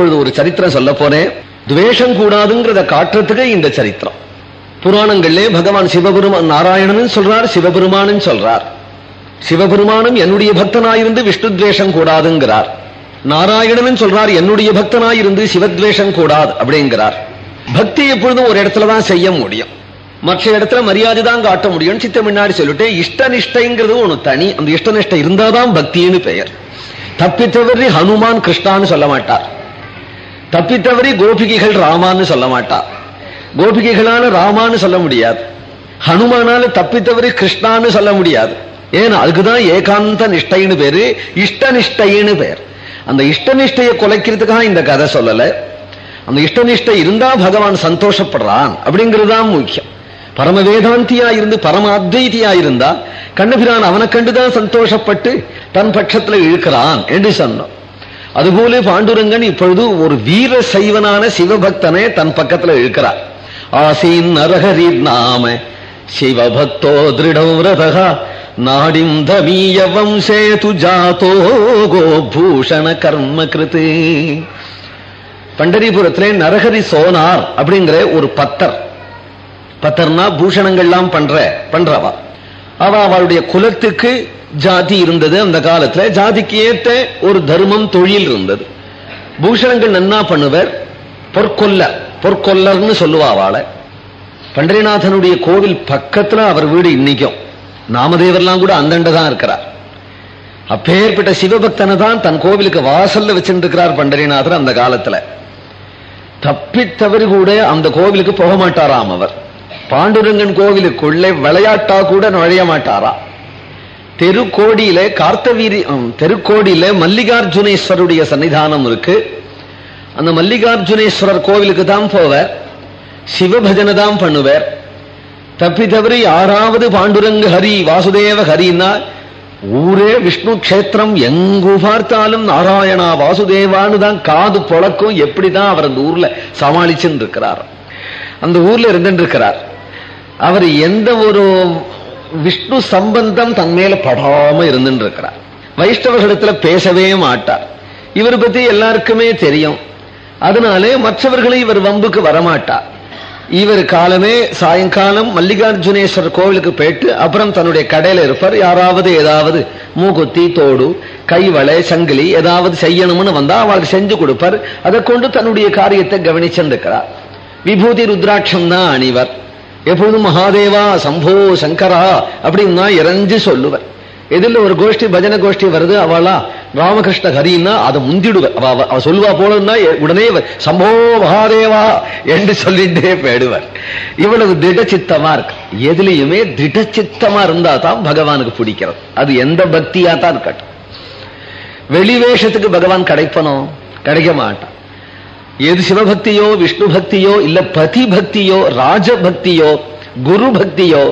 இப்பொழுது ஒரு சரித்திரம் சொல்ல போறேன். துவேஷம் கூடாதுங்கிறத காட்டுறதுக்கு இந்த சரித்திரம். புராணங்கள்லே பகவான் சிவபெருமான் நாராயணன் சொல்றார் சிவபெருமானும் சொல்றார். சிவபெருமானும் என்னுடைய பக்தனாயிருந்து விஷ்ணு துவேஷம் கூடாதுங்கிறார். நாராயணனும் சொல்றார் என்னுடைய பக்தனாயிருந்து சிவத்வேஷம் கூடாது அப்படிங்கிறார். பக்தி எப்பொழுதும் ஒரு இடத்துல தான் செய்ய முடியும். மற்ற இடத்துல மரியாதை தான் காட்ட முடியும் சித்த முன்னாடி சொல்லிட்டு இஷ்ட நிஷ்டைங்கிறது ஒண்ணு தனி. அந்த இஷ்ட நிஷ்டை இருந்தாதான் பக்தின்னு பெயர். தப்பித்தவரி ஹனுமான் கிருஷ்ணான்னு சொல்ல மாட்டார். தப்பித்தவரி கோபிகைகள் ராமான்னு சொல்ல மாட்டா. கோபிகைகளான ராமான்னு சொல்ல முடியாது. ஹனுமானால தப்பித்தவரி கிருஷ்ணான்னு சொல்ல முடியாது. ஏன்னா அதுக்குதான் ஏகாந்த நிஷ்டைன்னு பேரு இஷ்ட நிஷ்டைன்னு பேர். அந்த இஷ்ட நிஷ்டையை குலைக்கிறதுக்காக இந்த கதை சொல்லல. அந்த இஷ்ட நிஷ்டை இருந்தா பகவான் சந்தோஷப்படுறான் அப்படிங்கறதுதான் முக்கியம். பரம வேதாந்தியா இருந்து பரம அத்வைத்தியா இருந்தா கண்ணபிரான் அவனை கண்டுதான் சந்தோஷப்பட்டு தன் பட்சத்துல இழுக்கிறான் என்று சொன்னோம். அதுபோல பாண்டுரங்கன் இப்பொழுது ஒரு வீர சைவனான சிவபக்தனை தன் பக்கத்துல இழுக்கிறார். ஆசீன் நரஹரி நாம. சிவபக்தோ திருடௌரதா நாடிம் தமீய வம்சே துஜாதோ பூஷண கர்ம கிருத்து பண்டரிபுரத்திலே நரஹரி சோனார் அப்படிங்கிற ஒரு பத்தர். பத்தர்னா பூஷணங்கள்லாம் பண்ற பண்றவா. அவ அவளுடைய குலத்துக்கு ஜாதி இருந்தது அந்த காலத்துல. ஜாதிக்கு ஏற்ற ஒரு தர்மம் தொழில் இருந்தது. பூஷணங்கள் நன்னா பண்ணுவர். பொற்கொல்லர் பொற்கொல்லர்னு சொல்லுவா அவளை. பண்டரிநாதனுடைய கோவில் பக்கத்துல அவர் வீடு இன்னைக்கும். நாமதேவர்லாம் கூட அந்தண்ட தான் இருக்கிறார். அப்பேற்பட்ட சிவபக்தனை தான் தன் கோவிலுக்கு வாசல்ல வச்சிருக்கிறார் பண்டரிநாதர் அந்த காலத்துல. தப்பித்தவர் கூட அந்த கோவிலுக்கு போக மாட்டாராம் அவர். பாண்டுரங்கன் கோவிலுக்குள்ளே விளையாட்டா கூட நுழைய மாட்டாரா? தெருக்கோடியில கார்த்தவீரி தெருக்கோடியில மல்லிகார்ஜுனேஸ்வருடைய சன்னிதானம் இருக்கு. அந்த மல்லிகார்ஜுனேஸ்வரர் கோவிலுக்கு தான் போவர். சிவபஜனை தான் பண்ணுவர். தப்பி தவறி யாராவது பாண்டுரங்க ஹரி வாசுதேவ ஹரின்னா ஊரே விஷ்ணு கஷேத்திரம் எங்கு பார்த்தாலும் நாராயணா வாசுதேவான்னு தான் காது பொழக்கும். எப்படிதான் அவர் அந்த ஊர்ல சமாளிச்சுன்னு இருக்கிறார். அந்த ஊர்ல இருந்துட்டு இருக்கிறார். அவர் எந்த ஒரு விஷ்ணு சம்பந்தம் தன் மேல படாம இருந்துட்டு இருக்கிறார் வைஷ்ணவர்களிடத்துல பேசவே மாட்டார். இவர் பத்தி எல்லாருக்குமே தெரியும். அதனாலே மற்றவர்களை இவர் வம்புக்கு வரமாட்டார். இவர் காலமே சாயங்காலம் மல்லிகார்ஜுனேஸ்வரர் கோவிலுக்கு போயிட்டு அப்புறம் தன்னுடைய கடையில இருப்பார். யாராவது ஏதாவது மூக்குத்தி தோடு கைவளை சங்கிலி ஏதாவது செய்யணும்னு வந்தா அவளுக்கு செஞ்சு கொடுப்பார். அதை கொண்டு தன்னுடைய காரியத்தை கவனிச்சிருக்கிறார் விபூதி ருத்ராட்சம் தான் அணிவர். எப்பொழுதும் மகாதேவா சம்போ சங்கரா அப்படின்னா இறைஞ்சு இறஞ்சு சொல்லுவர். எதில் ஒரு கோஷ்டி பஜனை கோஷ்டி வருது அவளா ராமகிருஷ்ண ஹரின்னா அதை முந்திடுவர். அவ அவ சொல்லுவா போலன்னா உடனே சம்போ மகாதேவா என்று சொல்லிட்டே போயிடுவார். இவ்வளவு திடச்சித்தமா இருக்கு. எதுலையுமே திடச்சித்தமா இருந்தா தான் பகவானுக்கு பிடிக்கிறது. அது எந்த பக்தியா தான் இருக்கட்டும் வெளிவேஷத்துக்கு பகவான் கிடைப்பனும் கிடைக்க மாட்டான். எது சிவபக்தியோ விஷ்ணு பக்தியோ இல்ல பதி பக்தியோ ராஜபக்தியோ குரு பக்தியோ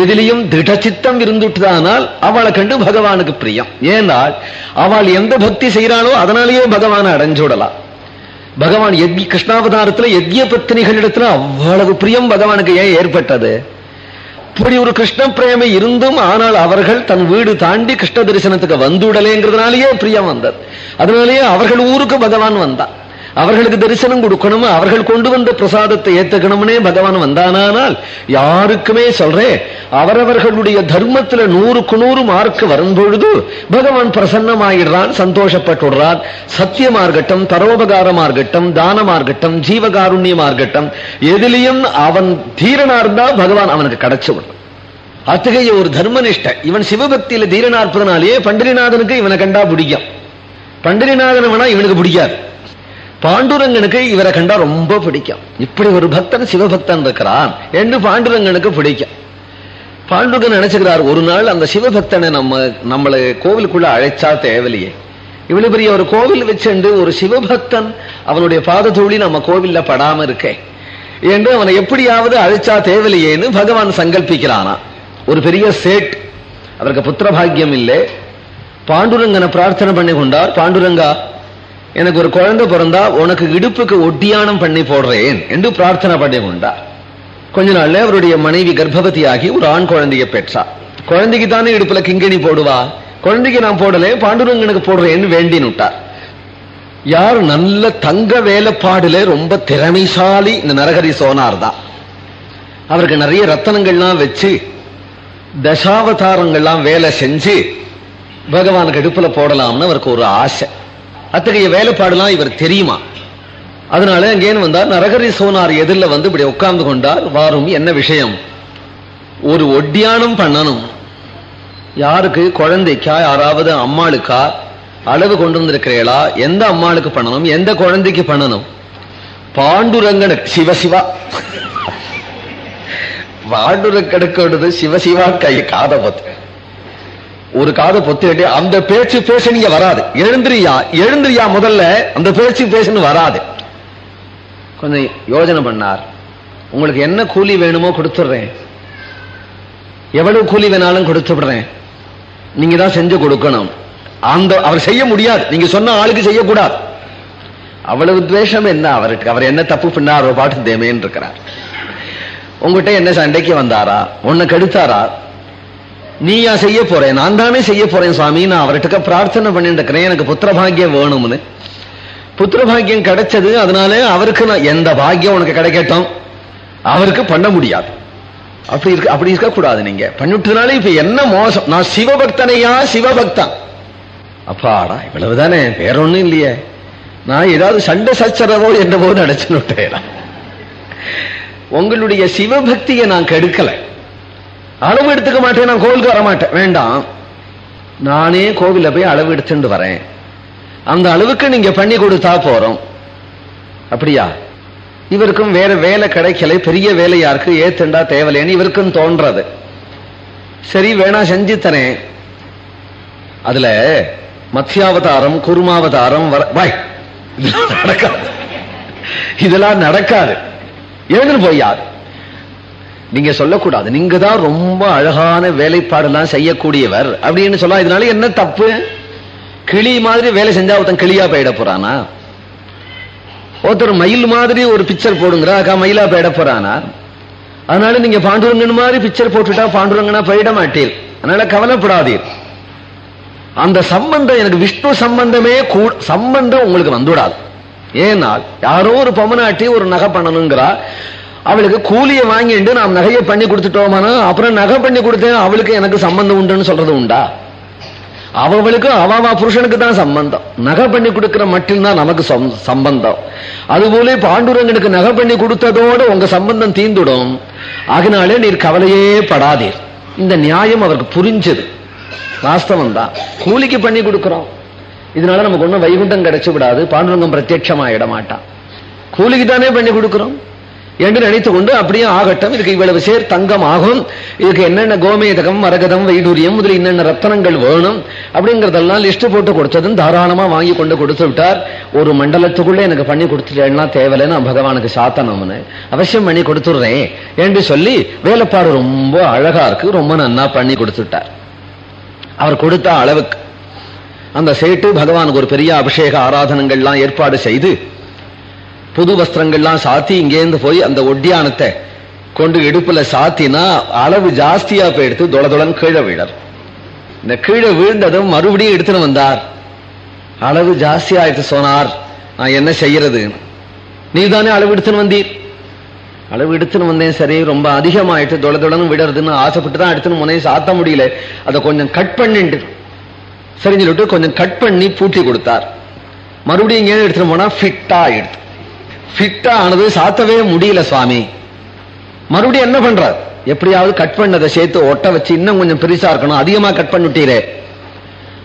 எதிலையும் திடச்சித்தம் இருந்துட்டுதானால் அவளை கண்டு பகவானுக்கு பிரியம். ஏனால் அவள் எந்த பக்தி செய்யறாளோ அதனாலேயே பகவானை அடைஞ்சுடலாம். பகவான் யஜ்ய கிருஷ்ணாவதாரத்துல யஜ்ய பத்தினிகளிடத்துல அவ்வளவு பிரியம் பகவானுக்கு ஏன் ஏற்பட்டது? இப்படி ஒரு கிருஷ்ண பிரேமை இருந்தும் ஆனால் அவர்கள் தன் வீடு தாண்டி கிருஷ்ண தரிசனத்துக்கு வந்துடலேங்கிறதுனாலேயே பிரியம் வந்தது. அதனாலேயே அவர்கள் ஊருக்கு பகவான் வந்தான். அவர்களுக்கு தரிசனம் கொடுக்கணும்? அவர்கள் கொண்டு வந்த பிரசாதத்தை ஏத்துக்கணும்னே பகவான் வந்தானால் யாருக்குமே சொல்றேன் அவரவர்களுடைய தர்மத்துல நூறுக்கு நூறு மார்க் வரும்பொழுது பகவான் பிரசன்னமாயிடுறான் சந்தோஷப்பட்டுடுறான். சத்தியமார்கட்டம் பரோபகாரமார்கட்டம் தானமார்கட்டம் ஜீவகாருண்யமார்கட்டம் எதிலையும் அவன் தீரனா இருந்தா பகவான் அவனுக்கு கிடைச்சு விடுறான் அத்தகைய ஒரு தர்மனிஷ்ட இவன் சிவபக்தியில தீரனா இருப்பதனாலேயே பண்டிரிநாதனுக்கு இவனை கண்டா பிடிக்கும். பண்டிரிநாதன் வேணா இவனுக்கு பிடிக்காது. பாண்டுரங்கனுக்கு இவரை கண்டா ரொம்ப பிடிக்கும். இப்படி ஒரு பக்தன் சிவபக்தன் இருக்கிறான். என்று பாண்டுரங்கனுக்கு பிடிக்கும். பாண்டுரங்கன் நினைச்சுக்கிறார் ஒரு நாள் அந்த சிவபக்தனை நம்ம நம்மளை கோவிலுக்குள்ள அழைச்சா தேவையில்லையே. இவ்வளவு பெரிய ஒரு கோவில் வச்சுண்டு ஒரு சிவபக்தன் அவனுடைய பாதத்தூளி நம்ம கோவில்ல படாம இருக்கே. என்று அவனை எப்படியாவது அழைச்சா தேவையில்லையேன்னு பகவான் சங்கல்பிக்கிறானா. ஒரு பெரிய சேட் அவருக்கு புத்திர பாக்கியம் இல்லை. பாண்டுரங்கனை பிரார்த்தனை பண்ணி கொண்டார். பாண்டுரங்கா எனக்கு ஒரு குழந்தை பிறந்தா உனக்கு இடுப்புக்கு ஒட்டியானம் பண்ணி போடுறேன் என்று பிரார்த்தனை பண்ணி கொண்டார் கொஞ்ச நாள்ல அவருடைய மனைவி கர்ப்பவதியாகி ஒரு ஆண் குழந்தைய பெற்றா. குழந்தைக்கு தானே இடுப்புல கிங்கணி போடுவா? குழந்தைக்கு நான் போடல பாண்டுரங்கனுக்கு போடுறேன்னு வேண்டினுட்டார் யார் நல்ல தங்க வேலைப்பாடுல ரொம்ப திறமைசாலி இந்த நரகரி சோனார் தான் அவருக்கு நிறைய ரத்தனங்கள்லாம் வச்சு தசாவதாரங்கள்லாம் வேலை செஞ்சு பகவானுக்கு இடுப்புல போடலாம்னு அவருக்கு ஒரு ஆசை. அத்தகைய வேலைப்பாடுலாம் இவர் தெரியுமா? அதனால அங்கேன்னு வந்தார் நரகரி சோனார் எதிரில் வந்து இப்படி உட்கார்ந்து கொண்டார் வாரும் என்ன விஷயம்? ஒரு ஒட்டியானம் பண்ணணும். யாருக்கு? குழந்தைக்கா? யாராவது அம்மாளுக்கா? அளவு கொண்டு வந்திருக்கிறீங்களா எந்த அம்மாளுக்கு பண்ணணும்? எந்த குழந்தைக்கு பண்ணணும்? பாண்டுரங்கனுக்கு சிவசிவா பாண்டுரங்கனுக்கு சிவசிவா கை காத பார்த்து ஒரு காதை பொத்து அந்த பேச்சு பேச நீங்க வராது. எழுந்திரியா எழுந்திரியா முதல்ல அந்த பேச்சு பேசுன்னு வராது. கொஞ்சம் யோஜனை பண்ணார். உங்களுக்கு என்ன கூலி வேணுமோ கொடுத்துடுறேன். எவ்வளவு கூலி வேணாலும் கொடுத்து விடுறேன் நீங்க தான் செஞ்சு கொடுக்கணும். அந்த அவர் செய்ய முடியாது. நீங்க சொன்ன ஆளுக்கு செய்யக்கூடாது. அவ்வளவு துவேஷம் என்ன அவருக்கு? அவர் என்ன தப்பு பண்ணார் அவர் பாட்டு தேமேன்னு இருக்கிறார். உங்ககிட்ட என்ன சண்டைக்கு வந்தாரா? உன்னை கெடுத்தாரா? நீயா செய்ய போறேன் நான் தானே செய்ய போறேன் சுவாமி நான் அவர்கிட்ட பிரார்த்தனை பண்ணிட்டு இருக்கிறேன் எனக்கு புத்திர பாக்கியம் வேணும்னு. புத்திர பாக்கியம் கிடைச்சது அதனால அவருக்கு நான் எந்த பாக்கியம் உனக்கு கிடைக்கட்டும்? அவருக்கு பண்ண முடியாது. அப்படி இருக்க அப்படி இருக்கக்கூடாது நீங்க. பண்ணிட்டதுனால இப்ப என்ன மோசம்? நான் சிவபக்தனையா? சிவபக்தான். அப்பாடா இவ்வளவுதானே வேற ஒண்ணும் இல்லையே. நான் ஏதாவது சண்டை சச்சரவோ என்னவோ நினைச்சுட்டேன் உங்களுடைய சிவபக்தியை நான் கெடுக்கலை. அளவு எடுத்துக்க மாட்டேன் நான் கோவிலுக்கு வர மாட்டேன். வேண்டாம். நானே கோவில போய் அளவு எடுத்துட்டு வரேன். அந்த அளவுக்கு நீங்க பண்ணி கொடுத்தா போறோம். அப்படியா? இவருக்கும் வேற வேலை கிடைக்கல பெரிய வேலை யாருக்கு ஏத்துண்டா தேவலைன்னு இவருக்கும் தோன்றது. சரி வேணா செஞ்சு தரேன். அதுல மத்யாவதாரம் குருமாவதாரம் வர பாய் இதெல்லாம் நடக்காது. இதெல்லாம் நடக்காது. எழுந்து யாரு? நீங்க சொல்லக்கூடாது. நீங்க தான் ரொம்ப அழகான வேலைப்பாடெல்லாம் செய்யக்கூடியவர். அப்படின்னு சொல்ல இதனால என்ன தப்பு? கிளி மாதிரி வேலை செஞ்சா ஒருத்தன் கிளியா போயிட போறானா? ஒருத்தர் மயில் மாதிரி ஒரு பிக்சர் போடுங்கிறா அக்கா மயிலா போயிட போறானா? அதனால நீங்க பாண்டுரங்கன் மாதிரி பிக்சர் போட்டுட்டா பாண்டுரங்கனா போயிட மாட்டீர். அதனால கவலைப்படாதீர். அந்த சம்பந்தம் எனக்கு விஷ்ணு சம்பந்தமே கூட சம்பந்தம் உங்களுக்கு வந்துவிடாது ஏனால் யாரோ ஒரு பொம்மநாட்டி ஒரு நகை பண்ணணுங்கிறா அவளுக்கு கூலியை வாங்கிட்டு நாம் நகையை பண்ணி கொடுத்துட்டோமானா அப்புறம் நகை பண்ணி கொடுத்தேன் அவளுக்கு எனக்கு சம்பந்தம் உண்டுன்னு சொல்றது உண்டா? அவளுக்கு அவாவா புருஷனுக்கு தான் சம்பந்தம். நகை பண்ணி கொடுக்கிற மட்டும்தான் நமக்கு சம்பந்தம். அதுபோல பாண்டுரங்கனுக்கு நகை பண்ணி கொடுத்ததோடு உங்க சம்பந்தம் தீந்துடும். அதனாலே நீர் கவலையே படாதீர். இந்த நியாயம் அவருக்கு புரிஞ்சது. வாஸ்தவம் தான். கூலிக்கு பண்ணி கொடுக்கிறோம். இதனால நமக்கு ஒன்றும் வைகுண்டம் கிடைச்சு விடாது. பாண்டுரங்கம் பிரத்யட்சமாயிட மாட்டான் கூலிக்கு தானே பண்ணி கொடுக்கிறோம்? என்று நினைத்து கொண்டு அப்படியே ஆகட்டும். இதுக்கு இவ்வளவு சேர் தங்கம் ஆகும் இதுக்கு என்னென்ன கோமேதகம் மரகதம் வைடூரியம் முதல் என்னென்ன ரத்தனங்கள் வேணும் அப்படிங்கறதெல்லாம் லிஸ்ட் போட்டு கொடுத்ததும் தாராளமா வாங்கி கொண்டு கொடுத்து விட்டார். ஒரு மண்டலத்துக்குள்ள எனக்கு பண்ணி கொடுத்துட்டேன்னா தேவையில்லை நான் பகவானுக்கு சாத்தனம்னு அவசியம் பண்ணி கொடுத்துடுறேன் என்று சொல்லி வேலைப்பாடு ரொம்ப அழகா இருக்கு. ரொம்ப நன்னா பண்ணி கொடுத்துட்டார் அவர் கொடுத்த அளவுக்கு. அந்த சேட்டு பகவானுக்கு ஒரு பெரிய அபிஷேக ஆராதனங்கள்லாம் ஏற்பாடு செய்து புது வஸ்திரங்கள்லாம் சாத்தி இங்கேருந்து போய் அந்த ஒட்டியானத்தை கொண்டு இடுப்புல சாத்தினா அளவு ஜாஸ்தியா போயிடுத்து தொளதொளன் கீழே விழர். இந்த கீழே வீழ்ந்ததும் மறுபடியும் எடுத்துன்னு வந்தார். அளவு ஜாஸ்தி ஆயிட்டு சொன்னார் நான் என்ன செய்யறது? நீ தானே அளவு எடுத்துன்னு வந்தீர். அளவு எடுத்துன்னு வந்தேன் சரி ரொம்ப அதிகமாயிட்டு தொளதொளன்னு விடுறதுன்னு ஆசைப்பட்டு தான் எடுத்துன்னு முனையை சாத்த முடியல. அதை கொஞ்சம் கட் பண்ணிட்டு சரிஞ்சு சொல்லிட்டு கொஞ்சம் கட் பண்ணி பூட்டி கொடுத்தார். மறுபடியும் இங்கே எடுத்துன்னு போனா ஃபிட்டா ஆயிடுது ஃபிட்டானது சாத்தவே முடியல சுவாமி. மறுபடியும் என்ன பண்றார்? எப்படியாவது கட் பண்ணதை சேர்த்து ஒட்ட வச்சு இன்னும் கொஞ்சம் பெருசா இருக்கணும். அதிகமா கட் பண்ணிட்டீரே.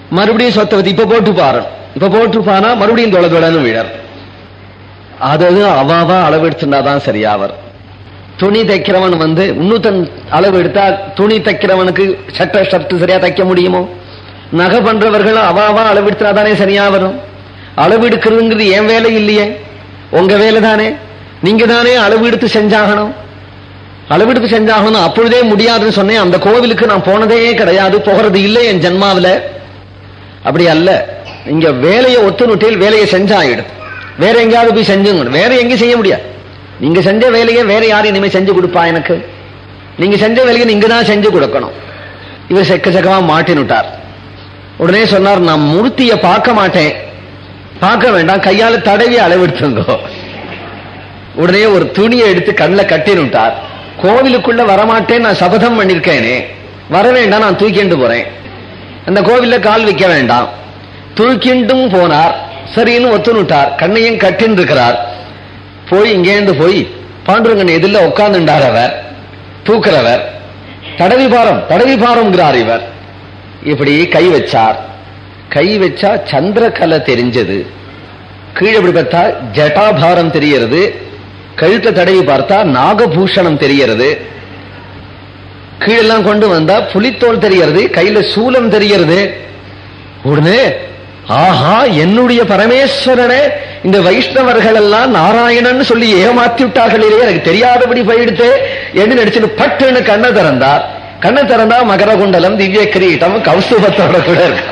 மறுபடியும் சொத்தை வச்சு இப்ப போட்டு பாரு இப்ப போட்டு பானா மறுபடியும் தொலை தொலைன்னு விழர். அதாவது அவாவா அளவு எடுத்துட்டாதான் சரியாவர். துணி தைக்கிறவன் வந்து இன்னொருத்தன் அளவு எடுத்தா துணி தைக்கிறவனுக்கு சட்ட ஷர்ட் சரியா தைக்க முடியுமோ? நகை பண்றவர்கள் அவாவா அளவு எடுத்தாதானே சரியா வரும் அளவு எடுக்கிறதுங்கிறது என் வேலை இல்லையே? உங்க வேலை தானே நீங்க தானே அளவு எடுத்து செஞ்சாகணும்? அளவெடுத்து செஞ்சாகணும் அப்பொழுதே முடியாதுன்னு சொன்னேன். அந்த கோவிலுக்கு நான் போனதே கிடையாது போகிறது இல்லை என் ஜென்மாவில். அப்படி அல்ல. இங்க வேலையை ஒத்துணுட்டில் வேலையை செஞ்சாயிடும். வேற எங்கேயாவது போய் செஞ்சுங்க வேற எங்கேயும் செய்ய முடியாது. நீங்க செஞ்ச வேலையை வேற யாரும் இனிமே செஞ்சு கொடுப்பா எனக்கு? நீங்க செஞ்ச வேலையை நீங்க தான் செஞ்சு கொடுக்கணும். இவர் செக்க செக்கமா மாட்டினுட்டார். உடனே சொன்னார் நான் மூர்த்தியை பார்க்க மாட்டேன். பார்க்க வேண்டாம் கையால தடவி அளவெடுத்துங்க. உடனே ஒரு துணியை எடுத்து கண்ணில் கட்டினுட்டார் கோவிலுக்குள்ள வரமாட்டேன் நான் சபதம் பண்ணிருக்கேனே வர வேண்டாம் நான் தூக்கிண்டு போறேன். அந்த கோவில்ல கால் வைக்க வேண்டாம். தூக்கிண்டும் போனார். சரின்னு ஒத்துனுட்டார் கண்ணையும் கட்டின்னு இருக்கிறார் போய் இங்கேருந்து போய் பாண்டுரங்கன் எதிரில் உட்கார்ந்துட்டார் அவர். தூக்குறவர். தடவி பாரம் தடவி பாரம்ங்கிறார் இவர். இப்படி கை வச்சார். கை வச்சா சந்திரகலை தெரிஞ்சது. கீழே இப்படி பார்த்தா ஜட்டாபாரம் தெரியறது கழுத்தை தடவி பார்த்தா நாகபூஷணம் தெரியறது கீழெல்லாம் கொண்டு வந்தா புலித்தோல் தெரியறது கையில சூலம் தெரியறது உடனே ஆஹா என்னுடைய பரமேஸ்வரனே இந்த வைஷ்ணவர்கள் எல்லாம் நாராயணன் சொல்லி ஏமாத்தி விட்டார்களே எனக்கு தெரியாதபடி போயிடுத்து என்று நடிச்சுட்டு பட்டுன்னு கண்ணை திறந்தார் கண்ணை திறந்தா மகரகுண்டலம் திவ்ய கிரீட்டம் கௌசுபத்தோட கூட இருக்கு.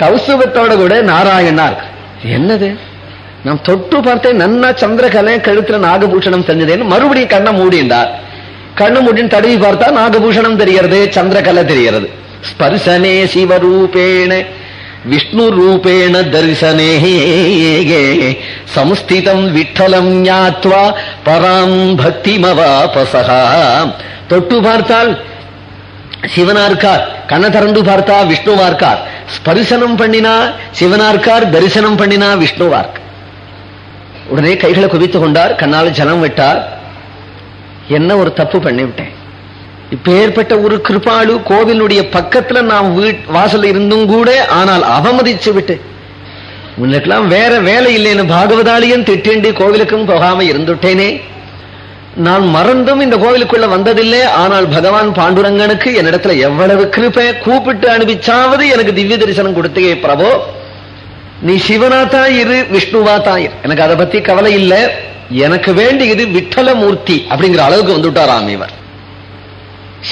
கௌசுபத்தோட கூட நாராயணார். என்னது? நாம் தொட்டு பார்த்தேன் நன்னா சந்திரகலை கழுத்துல நாகபூஷணம் தெரிஞ்சதேன்னு மறுபடியும் கண்ணை மூடிண்டார் கண்ணு மூடின்னு தடவி பார்த்தா நாகபூஷணம் தெரிகிறது சந்திரகலை தெரிகிறது. ஸ்பர்சனே சிவரூபேண விஷ்ணு ரூபேண தரிசனே சம்ஸ்திதம் விட்டலம் ஞாத்வா பராம் பக்திமவாபசகா தொட்டு பார்த்தால் சிவனா இருக்கார் கண்ணை திறந்து பார்த்தா விஷ்ணுவா இருக்கார் ஸ்பரிசனம் பண்ணினா சிவனா இருக்கார் தரிசனம் பண்ணினா விஷ்ணுவா உடனே கைகளை குவித்துக் கொண்டார் கண்ணால் ஜலம் விட்டார். என்ன ஒரு தப்பு பண்ணிவிட்டேன். இப்ப ஏற்பட்ட ஒரு கிருபாளு கோவிலுடைய பக்கத்துல நாம் வீட் வாசல் இருந்தும் கூட ஆனால் அவமதிச்சு விட்டு. உனக்கெல்லாம் வேற வேலை இல்லைன்னு பாகவதாளியன் திட்டேண்டி கோவிலுக்கும் போகாம இருந்துட்டேனே. நான் மறந்தும் இந்த கோவிலுக்குள்ள வந்ததில்லை. ஆனால் பகவான் பாண்டுரங்கனுக்கு என்னிடத்துல எவ்வளவு கிருப்பை கூப்பிட்டு அனுப்பிச்சாவது எனக்கு திவ்ய தரிசனம் கொடுத்தே பிரபோ. நீ சிவனாத்தா இரு விஷ்ணுவாத்தா இரு. எனக்கு அதை பத்தி கவலை இல்லை. எனக்கு வேண்டியது விட்டலமூர்த்தி அப்படிங்கிற அளவுக்கு வந்துட்டாராம் இவர்.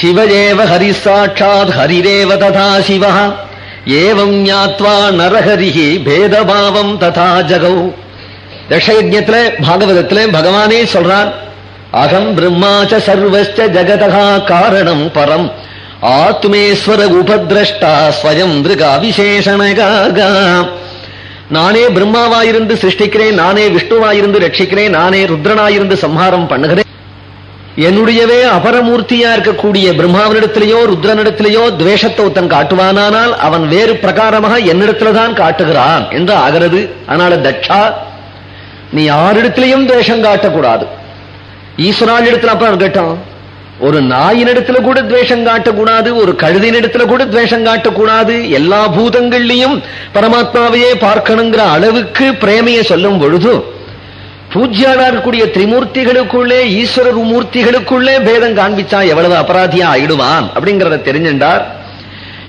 சிவஜேவ ஹரி சாட்சாத் ஹரிரேவ ததா சிவா ஏவம் ஞாத்வா நரஹரிஹி பேதபாவம் ததா ஜகௌ. தஷயஜத்துல பாகவதத்துல பகவானே சொல்றான் அகம் பிரம்மாச்ச சர்வஸ்ட ஜகதகா காரணம் பரம். ஆத்மேஸ்வர உபதிரஷ்டா ஸ்வயம் மிருகா விசேஷனகாக. நானே பிரம்மாவாயிருந்து சிருஷ்டிக்கிறேன் நானே விஷ்ணுவாயிருந்து ரட்சிக்கிறேன் நானே ருத்ரனாயிருந்து சம்ஹாரம் பண்ணுகிறேன். என்னுடையவே அபரமூர்த்தியா இருக்கக்கூடிய பிரம்மாவனிடத்திலேயோ ருத்ரனிடத்திலேயோ துவேஷத்தை ஒருத்தன் காட்டுவானானால் அவன் வேறு பிரகாரமாக என்னிடத்துலதான் காட்டுகிறான் என்று ஆகிறது. அதனால தட்சா நீ யாரிடத்திலையும் துவேஷம் காட்டக்கூடாது. ஈஸ்வரால் இடத்துல அப்ப கேட்டான் ஒரு நாயினிடத்துல கூட துவேஷம் காட்டக்கூடாது ஒரு கழுதினிடத்துல கூட துவேஷம் காட்டக்கூடாது எல்லா பூதங்கள்லையும் பரமாத்மாவையே பார்க்கணுங்கிற அளவுக்கு பிரேமையை சொல்லும் பொழுது பூஜ்யாளா இருக்கக்கூடிய திரிமூர்த்திகளுக்குள்ளே ஈஸ்வரர் மூர்த்திகளுக்குள்ளே பேதம் காண்பிச்சா எவ்வளவு அபராதியா ஆயிடுவான் அப்படிங்கிறத தெரிஞ்சின்றார்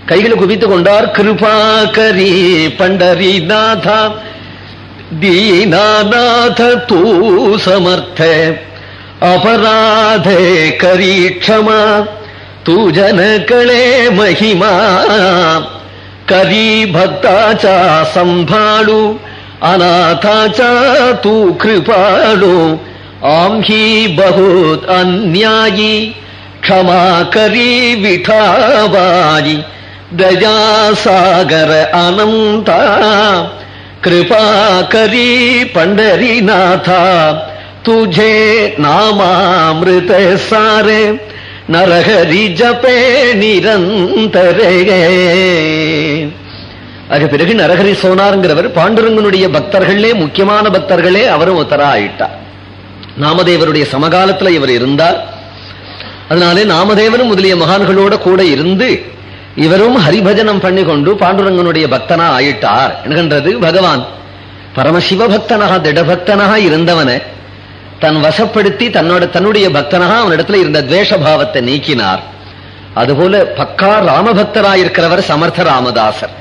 கைகளை குவித்து கொண்டார் கிருபாகரி பண்டரிநாதா தீநாநாத தூ சமர்த்த अपराधे करी क्षमा, तू जनकळे महिमा। करी भक्ताचा संभाळू, अनाथाचा तू कृपाळू। आम्ही बहुत अन्यायी, क्षमा करी विठाबाई। दया सागर अनंता, कृपा करी पंढरीनाथा। तुझे नामामृत सारे நரஹரி ஜபே நிரந்தரே அது பிறகு நரஹரி சோனாருங்கிறவர் பாண்டுரங்கனுடைய பக்தர்களே முக்கியமான பக்தர்களே அவரும் ஒத்தரா ஆயிட்டார் நாமதேவருடைய சமகாலத்துல இவர் இருந்தார் அதனாலே நாமதேவரும் முதலிய மகான்களோட கூட இருந்து இவரும் ஹரிபஜனம் பண்ணி கொண்டு பாண்டுரங்கனுடைய பக்தனா ஆயிட்டார் என்கின்றது பகவான் பரமசிவ பக்தனாக திடபக்தனாக இருந்தவனை தன் வசப்படுத்தி தன்னோட தன்னுடைய பக்தனாக அவனிடத்துல இருந்த துவேஷபாவத்தை நீக்கினார். அதுபோல பக்கா ராமபக்தராயிருக்கிறவர் சமர்த்த ராமதாசர்.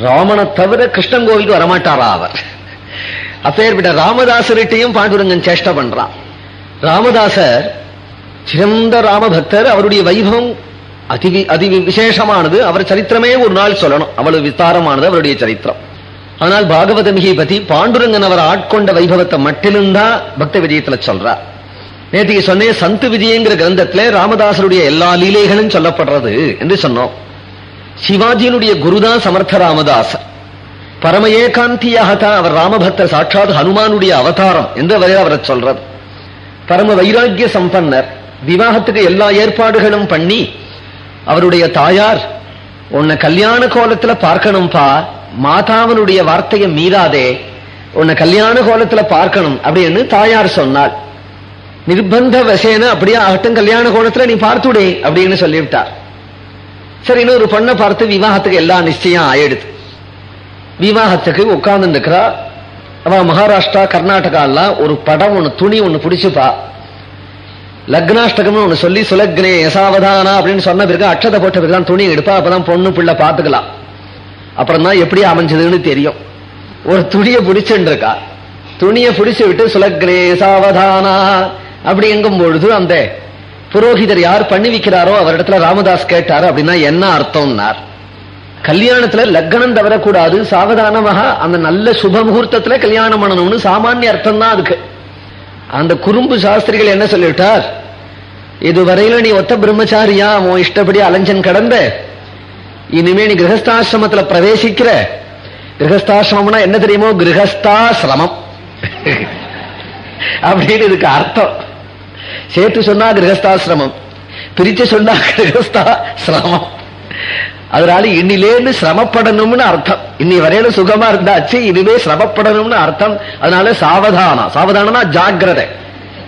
ராமனை தவிர கிருஷ்ணன் கோவிலுக்கு வரமாட்டாரா அவர். அப்பேற்பட்ட ராமதாசர்கிட்டையும் பாண்டுரங்கன் சேஷ்ட பண்றான். ராமதாசர் சிறந்த ராமபக்தர் அவருடைய வைபவம் அதி அதி விசேஷமானது. அவர் சரித்திரமே ஒரு நாள் சொல்லணும். அவ்வளவு விஸ்தாரமானது அவருடைய சரித்திரம். ஆனால் பாகவத பத்தி பாண்டுரங்கன் அவர் ஆட்கொண்ட வைபவத்தை மட்டிலும்தான் பக்த விஜயத்துல சொல்றார் நேற்றுக்கு சொன்னேன் சந்து விஜயங்கிற கிரந்தத்துல ராமதாசருடைய எல்லா லீலைகளும் சொல்லப்படுறது என்று சொன்னோம். சிவாஜியினுடைய குருதான் சமர்த்த ராமதாசர். பரம ஏகாந்தியாக தான் அவர் ராமபக்தர் சாட்சாத் ஹனுமானுடைய அவதாரம் என்று அவரே அவரை சொல்றது. பரம வைராக்கிய சம்பன்னர் விவாகத்துக்கு எல்லா ஏற்பாடுகளும் பண்ணி அவருடைய தாயார் உன்னை கல்யாண கோலத்துல பார்க்கணும்பா மாதாவனுடைய வார்த்தையை மீறாதே உன்னை கல்யாண கோலத்துல பார்க்கணும் அப்படின்னு தாயார் சொன்னாள். நிர்பந்த வசேன அப்படியே ஆகட்டும் கல்யாண கோலத்துல நீ பார்த்துடே அப்படின்னு சொல்லிவிட்டார். சரி இன்னொரு பொண்ணை பார்த்து விவாகத்துக்கு எல்லா நிச்சயம் ஆயிடுது. விவாகத்துக்கு உட்கார்ந்து இருக்கிறா அவ மகாராஷ்டிரா கர்நாடகா எல்லாம் ஒரு படம் ஒண்ணு துணி ஒண்ணு பிடிச்சுப்பா. லக்னாஷ்டகம்னு ஒண்ணு சொல்லி சுலக்னே யசாவதானா அப்படின்னு சொன்ன பிறகு அட்சதை போட்ட பிறகு தான் துணி எடுப்பா அப்பதான் பொண்ணு பிள்ளை பாத்துக்கலாம் அப்புறம் தான் எப்படி அமைஞ்சதுன்னு தெரியும். ஒரு துணியை பிடிச்சுட்டு இருக்கா துணியை பிடிச்சு விட்டு சுலக்ரே சாவதானா அப்படி எங்கும் பொழுது அந்த புரோகிதர் யார் பண்ணி வைக்கிறாரோ அவரிடத்துல ராமதாஸ் கேட்டார் அப்படின்னா என்ன அர்த்தம்னார். கல்யாணத்துல லக்னம் தவறக்கூடாது சாவதானமாக அந்த நல்ல சுப முகூர்த்தத்துல கல்யாணம் பண்ணணும்னு சாமானிய அர்த்தம் தான் அதுக்கு. அந்த குறும்பு சாஸ்திரிகள் என்ன சொல்லிவிட்டார்? இதுவரையில நீ ஒத்த பிரம்மச்சாரியா? உன் இஷ்டப்படி அலைஞ்சன் கடந்த இனிமே நீ கிரகஸ்தாசிரமத்துல பிரவேசிக்கிற. கிரகஸ்தாசிரமம்னா என்ன தெரியுமோ? கிரகஸ்தாசிரமம். அப்படின்னு இதுக்கு அர்த்தம். சேர்த்து சொன்னா கிரகஸ்தாசிரமம். பிரிச்சு சொன்னா கிரகஸ்தா சிரமம் அதனால இன்னிலேருந்து சிரமப்படணும்னு அர்த்தம். இன்னி வரையில சுகமா இருந்தாச்சு இனிமே சிரமப்படணும்னு அர்த்தம். அதனால சாவதானம். சாவதானம்னா ஜாக்கிரதை.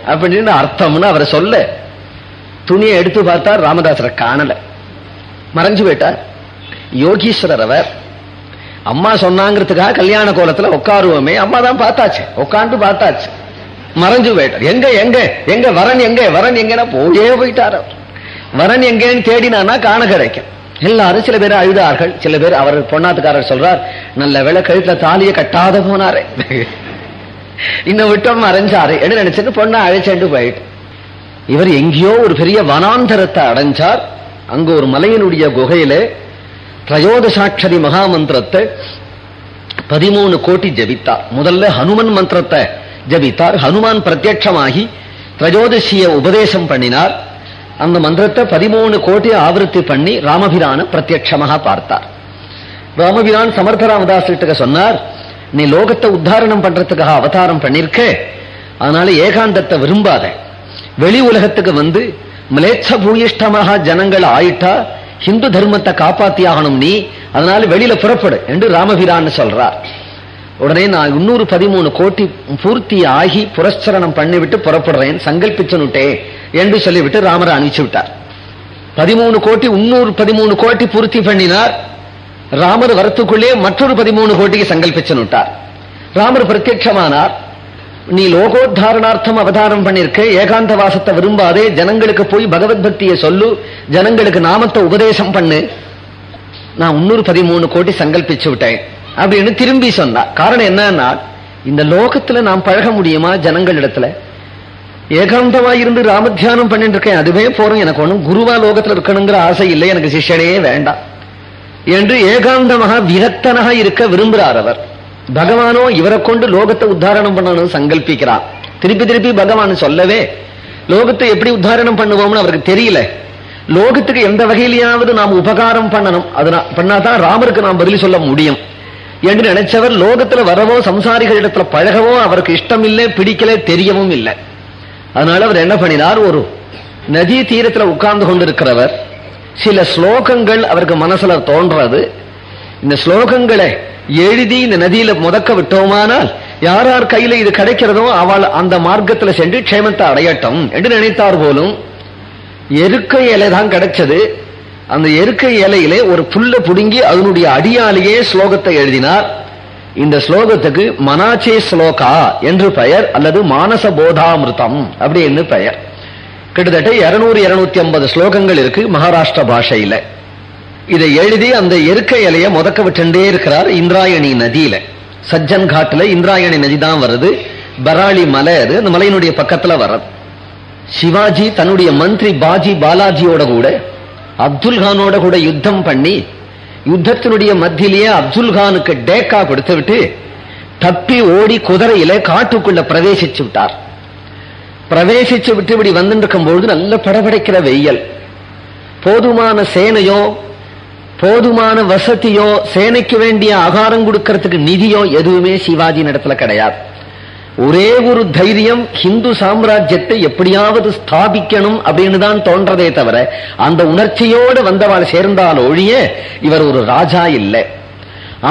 அப்படின்னு அர்த்தம்னு அவரை சொல்ல. துணியை எடுத்து பார்த்தா ராமதாசரை காணல. மறைஞ்சு போயிட்டார். யோகீஸ்வரர் அவர் அம்மா சொன்னாங்கிறதுக்காக கல்யாண கோலத்துல உட்காருவோமே. அம்மா தான் பார்த்தாச்சு. உட்காந்து பார்த்தாச்சு. மறைஞ்சு போயிட்டார். எங்க எங்க எங்க வரன் எங்க வரன் எங்கன்னா போயே போயிட்டார் அவர். வரன் எங்கேன்னு தேடினானா காண கிடைக்கும் எல்லாரும் சில பேர் அழுதார்கள். சில பேர் அவர் பொன்னாத்துக்காரர் சொல்றார் நல்ல வேலை கழுத்துல தாலியை கட்டாத போனாரே. இன்னும் விட்டம் மறைஞ்சாரு. என்ன நினைச்சுன்னு பொண்ணை அழைச்சேண்டு போயிட்டு. இவர் எங்கேயோ ஒரு பெரிய வனாந்தரத்தை அடைஞ்சார். அங்க ஒரு மலையினுடைய குகையில திரயோதசாட்சரி மகாமந்திரத்தை பதிமூணு கோட்டி ஜபித்தார். முதல்ல ஹனுமன் மந்திரத்தை ஜபித்தார். ஹனுமான் பிரத்யட்சமாகி திரயோதசிய உபதேசம் பண்ணினார். அந்த மந்திரத்தை பதிமூணு கோட்டி ஆவருத்தி பண்ணி ராமபிரான பிரத்யட்சமாக பார்த்தார். ராமபிரான் சமர்த்த ராமதாஸ் சொன்னார் நீ லோகத்தை உத்தாரணம் பண்றதுக்காக அவதாரம் பண்ணிருக்க. அதனால ஏகாந்தத்தை விரும்பாத. வெளி உலகத்துக்கு வந்து மிலேச்ச பூயிஷ்டமாக ஜனங்கள் ஆயிட்டா ஹிந்து தர்மத்தை காப்பாத்தி ஆகணும் நீ அதனால வெளியில புறப்படு என்று ராமபிரான்னு சொல்றார். உடனே நான் இன்னொரு பதிமூணு கோட்டி பூர்த்தி ஆகி புரஸ்சரணம் பண்ணிவிட்டு புறப்படுறேன் சங்கல்பிச்சனுட்டே என்று சொல்லிவிட்டு ராமரை அனுப்பிச்சு விட்டார் பதிமூணு கோட்டி இன்னொரு பதிமூணு கோட்டி பூர்த்தி பண்ணினார். ராமர் வரத்துக்குள்ளே மற்றொரு பதிமூணு கோட்டிக்கு சங்கல்பிச்சனுட்டார். ராமர் பிரத்யட்சமானார். நீ லோகோத்தாரணார்த்தம் அவதாரம் பண்ணிருக்க ஏகாந்த வாசத்தை விரும்பாதே ஜனங்களுக்கு போய் பகவத் பக்தியை சொல்லு ஜனங்களுக்கு நாமத்தை உபதேசம் பண்ணு. நான் முன்னூறு பதிமூணு கோடி சங்கல்பிச்சு விட்டேன். அப்படின்னு திரும்பி சொன்னா. காரணம் என்னன்னா இந்த லோகத்துல நாம் பழக முடியுமா ஜனங்களிடத்துல? ஏகாந்தமா இருந்து ராமத்தியானம் பண்ணிட்டு இருக்கேன் அதுவே போறோம். எனக்கு ஒண்ணும் குருவா லோகத்துல இருக்கணுங்கிற ஆசை இல்லை. எனக்கு சிஷ்யனே வேண்டாம். என்று ஏகாந்தமாக விரத்தனாக இருக்க விரும்புகிறார் அவர். பகவானோ இவரை கொண்டு லோகத்தை உத்தாரணம் பண்ணணும்னு சங்கல்பிக்கிறார் திருப்பி திருப்பி பகவான் சொல்லவே லோகத்தை எப்படி உத்தாரணம் பண்ணுவோம்னு அவருக்கு தெரியல. லோகத்துக்கு எந்த வகையிலையாவது நாம் உபகாரம் பண்ணணும். அதனா பண்ணாதான் ராமருக்கு நாம் பதில் சொல்ல முடியும். என்று நினைச்சவர் லோகத்துல வரவோ சம்சாரிகளிடத்துல பழகவோ அவருக்கு இஷ்டம் இல்லை பிடிக்கல தெரியவும் இல்லை. அதனால அவர் என்ன பண்ணினார்? ஒரு நதி தீரத்துல உட்கார்ந்து கொண்டிருக்கிறவர். சில ஸ்லோகங்கள் அவருக்கு மனசுல தோன்றது. இந்த ஸ்லோகங்களை எழுதி இந்த நதியில முதக்க விட்டோமானால் யார் யார் கையில இது கிடைக்கிறதோ அவள் அந்த மார்க்கத்துல சென்று க்ஷேமத்தை அடையட்டும் என்று நினைத்தார் போலும் எருக்கை இலை தான் கிடைச்சது. அந்த எருக்கை இலையிலே ஒரு புல்ல புடுங்கி அதனுடைய அடியாலேயே ஸ்லோகத்தை எழுதினார். இந்த ஸ்லோகத்துக்கு மனாச்சே ஸ்லோகா என்று பெயர் அல்லது மானச போதாமிருத்தம் அப்படின்னு பெயர். கிட்டத்தட்ட இருநூறு இருநூத்தி ஐம்பது ஸ்லோகங்கள் இருக்கு மகாராஷ்டிர பாஷையில. இதை எழுதி அந்த எருக்கை இலைய முதக்க விட்டுண்டே இருக்கிறார் இந்திராயணி நதியில. சஜ்ஜன் காட்டுல இந்திராயணி நதி தான் வருது. பராளி மலை அது அந்த மலையினுடைய பக்கத்துல வர்றது. சிவாஜி தன்னுடைய மந்திரி பாஜி பாலாஜியோட கூட அப்துல் கானோட கூட யுத்தம் பண்ணி யுத்தத்தினுடைய மத்தியிலேயே அப்துல் கானுக்கு டேக்கா கொடுத்து விட்டு தப்பி ஓடி குதிரையில காட்டுக்குள்ள பிரவேசிச்சு விட்டார். பிரவேசிச்சு விட்டு இப்படி வந்துட்டு இருக்கும்பொழுது நல்ல படபடைக்கிற வெயில் போதுமான சேனையோ போதுமான வசதியோ சேனைக்கு வேண்டிய ஆகாரம் கொடுக்கறதுக்கு நிதியோ எதுவுமே சிவாஜி இடத்துல கிடையாது. ஒரே ஒரு தைரியம் ஹிந்து சாம்ராஜ்யத்தை எப்படியாவது ஸ்தாபிக்கணும் அப்படின்னு தான் தோன்றதே தவிர அந்த உணர்ச்சியோடு வந்தவாள் சேர்ந்தால் ஒழிய இவர் ஒரு ராஜா இல்லை.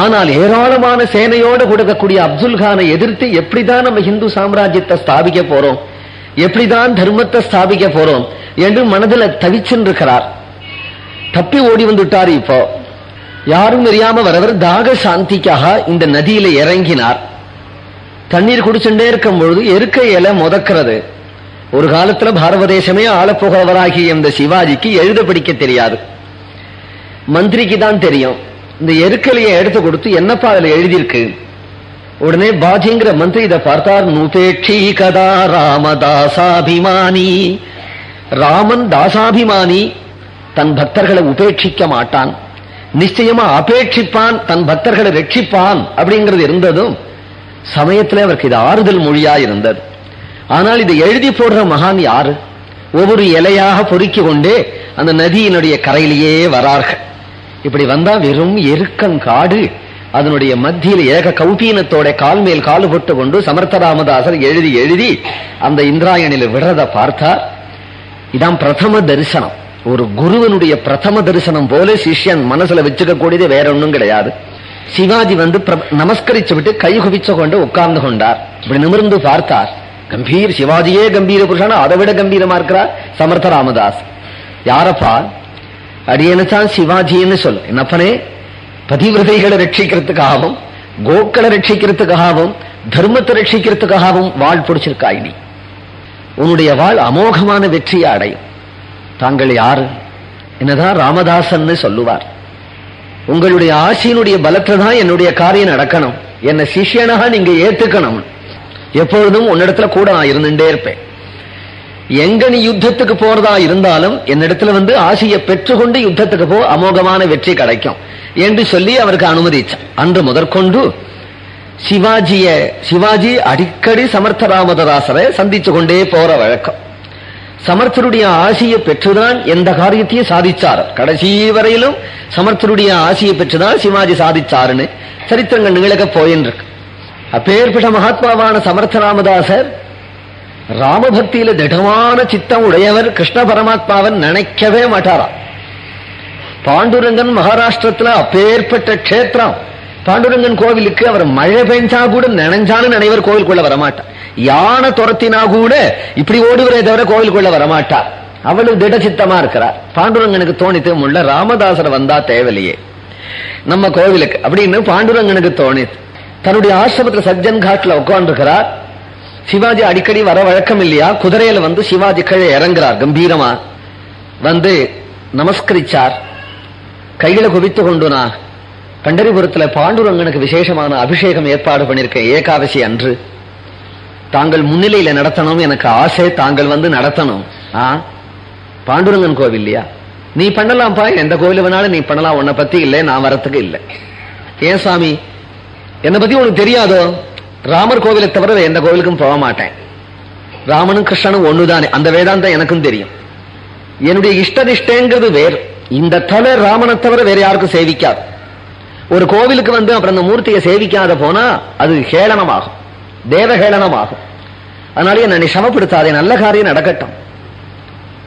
ஆனால் ஏராளமான சேனையோடு கொடுக்கக்கூடிய அப்துல் கானை எதிர்த்து எப்படிதான் நம்ம ஹிந்து சாம்ராஜ்யத்தை ஸ்தாபிக்க போறோம்? எப்படிதான் தர்மத்தை ஸ்தாபிக்க போறோம்? என்று மனதில் தவிச்சென்றிருக்கிறார். தப்பி ஓடி வந்துட்டார் இப்போ. யாரும் தெரியாம வரவர் தாக சாந்திக்காக இந்த நதியில இறங்கினார். தண்ணீர் குடிச்சுட்டே இருக்கும் பொழுது எருக்க இலை முதக்கிறது. ஒரு காலத்துல பாரத தேசமே ஆளப்போகிறவராகிய இந்த சிவாஜிக்கு எழுத படிக்க தெரியாது. மந்திரிக்கு தான் தெரியும். இந்த எருக்கலையை எடுத்து கொடுத்து என்னப்பா அதுல எழுதியிருக்கு? உடனே பாஜிங்கிற மந்திரி இதை பார்த்தார் நுபேட்சி கதா ராமதாசாபிமானி. ராமன் தாசாபிமானி. தன் பக்தர்களை உபேட்சிக்க மாட்டான். நிச்சயமா அபேட்சிப்பான் தன் பக்தர்களை ரட்சிப்பான் அப்படிங்கிறது இருந்ததும் சமயத்தில் அவருக்கு இது ஆறுதல் மொழியா இருந்தது. ஆனால் இதை எழுதி போடுற மகான் யாரு? ஒவ்வொரு இலையாக பொறுக்கி கொண்டே அந்த நதியினுடைய கரையிலேயே வரார்கள். இப்படி வந்தா வெறும் எருக்கங்காடு அதனுடைய மத்தியில் ஏக கௌபீனத்தோட கால் மேல் காலு போட்டு கொண்டு சமர்த்த ராமதாசர் எழுதி எழுதி அந்த இந்திராயணில விடுறத பார்த்தார். இதான் பிரதம தரிசனம். ஒரு குருவனுடைய பிரதம தரிசனம் போல சிஷ்யன் மனசுல வச்சுக்க கூடியது வேற ஒண்ணும் கிடையாது. சிவாஜி வந்து நமஸ்கரிச்சு விட்டு கை குவிச்சு கொண்டு உட்கார்ந்து கொண்டார். இப்படி நிமிர்ந்து பார்த்தார். கம்பீர் சிவாஜியே கம்பீர புருஷனா அதை விட கம்பீரமா இருக்கிறார் சமர்த்த ராமதாஸ். யாரப்பா? அடியனுதான் சிவாஜின்னு சொல்லு. என்னப்பனே? பதிவிரதைகளை ரட்சிக்கிறதுக்காகவும் கோக்களை ரட்சிக்கிறதுக்காகவும் தர்மத்தை ரட்சிக்கிறதுக்காகவும் வாழ் பிடிச்சிருக்காய் நீ. உன்னுடைய வாழ் அமோகமான வெற்றியை அடையும். தாங்கள் யாரு? என்னதான் ராமதாசன் சொல்லுவார். உங்களுடைய ஆசியினுடைய பலத்துல தான் என்னுடைய காரியம் நடக்கணும். என்ன சிஷியனாக நீங்க ஏத்துக்கணும். எப்பொழுதும் உன்னிடத்துல கூட நான் இருந்துட்டே இருப்பேன். எங்க நீ யுத்தத்துக்கு போறதா இருந்தாலும் என்னிடத்துல வந்து ஆசையை பெற்றுக்கொண்டு யுத்தத்துக்கு போ அமோகமான வெற்றி கிடைக்கும். என்று சொல்லி அவருக்கு அனுமதிச்சான் அன்று முதற்கொண்டு சிவாஜிய சிவாஜி அடிக்கடி சமர்த்த ராமதாசரை சந்திச்சு கொண்டே போற வழக்கம். சமர்த்தருடைய ஆசையை பெற்றுதான் எந்த காரியத்தையும் சாதிச்சார். கடைசி வரையிலும் சமர்த்தருடைய ஆசையை பெற்றுதான் சிவாஜி சாதிச்சாருன்னு சரித்திரங்கள் நிகழக போயின்றிருக்கு. அப்பேற்பட்ட மகாத்மாவான சமர்த்த ராமதாசர் ராமபக்தியில திடமான சித்தம் உடையவர் கிருஷ்ண பரமாத்மாவன் நினைக்கவே மாட்டாரா? பாண்டுரங்கன் மகாராஷ்டிரத்துல அப்பேற்பட்ட கஷேத்திரம். பாண்டுரங்கன் கோவிலுக்கு அவர் மழை பெஞ்சா கூட நினைஞ்சாலும் நினைவர் கோவிலுக்குள்ள வரமாட்டார். யானை துரத்தினா கூட இப்படி ஓடுவரே தவிர கோவிலுக்குள்ள வரமாட்டார் அவ்வளவு திடச்சித்தமா இருக்கிறார். பாண்டுரங்கனுக்கு தோணித்து முள்ள ராமதாசர் வந்தா தேவலையே நம்ம கோவிலுக்கு. அப்படின்னு பாண்டுரங்கனுக்கு தோணித்து தன்னுடைய ஆசிரமத்துல சஜ்ஜன் காட்டுல உட்காந்துருக்கிறார் சிவாஜி அடிக்கடி வர வழக்கம் இல்லையா? குதிரையில வந்து சிவாஜி கீழே இறங்குறார் கம்பீரமா. வந்து நமஸ்கரிச்சார். கையில குவித்து கொண்டுனா பண்டரிபுரத்துல பாண்டுரங்கனுக்கு விசேஷமான அபிஷேகம் ஏற்பாடு பண்ணிருக்கேன் ஏகாதசி அன்று. தாங்கள் முன்னிலையில நடத்தணும் எனக்கு ஆசை தாங்கள் வந்து நடத்தணும். ஆ? பாண்டுரங்கன் கோவில் இல்லையா? நீ பண்ணலாம்ப்பா எந்த கோவில் வேணாலும் நீ பண்ணலாம் உன்னை பத்தி இல்லை நான் வரத்துக்கு இல்லை. ஏன் சாமி? என்னை பத்தி உனக்கு தெரியாதோ? ராமர் கோவிலை தவிர எந்த கோவிலுக்கும் போக மாட்டேன். ராமனும் கிருஷ்ணனும் ஒண்ணுதானே? அந்த வேதாந்தம் எனக்கும் தெரியும். என்னுடைய இஷ்டதிஷ்டங்கிறது வேறு. இந்த தலை ராமனை தவிர வேற யாருக்கும் சேவிக்காது. ஒரு கோவிலுக்கு வந்து அப்புறம் அந்த மூர்த்தியை சேவிக்காத போனா அது ஹேளனமாகும் தேவஹேளனமாகும் அதனால என்னை சமப்படுத்தாதே நல்ல காரியம் நடக்கட்டும்.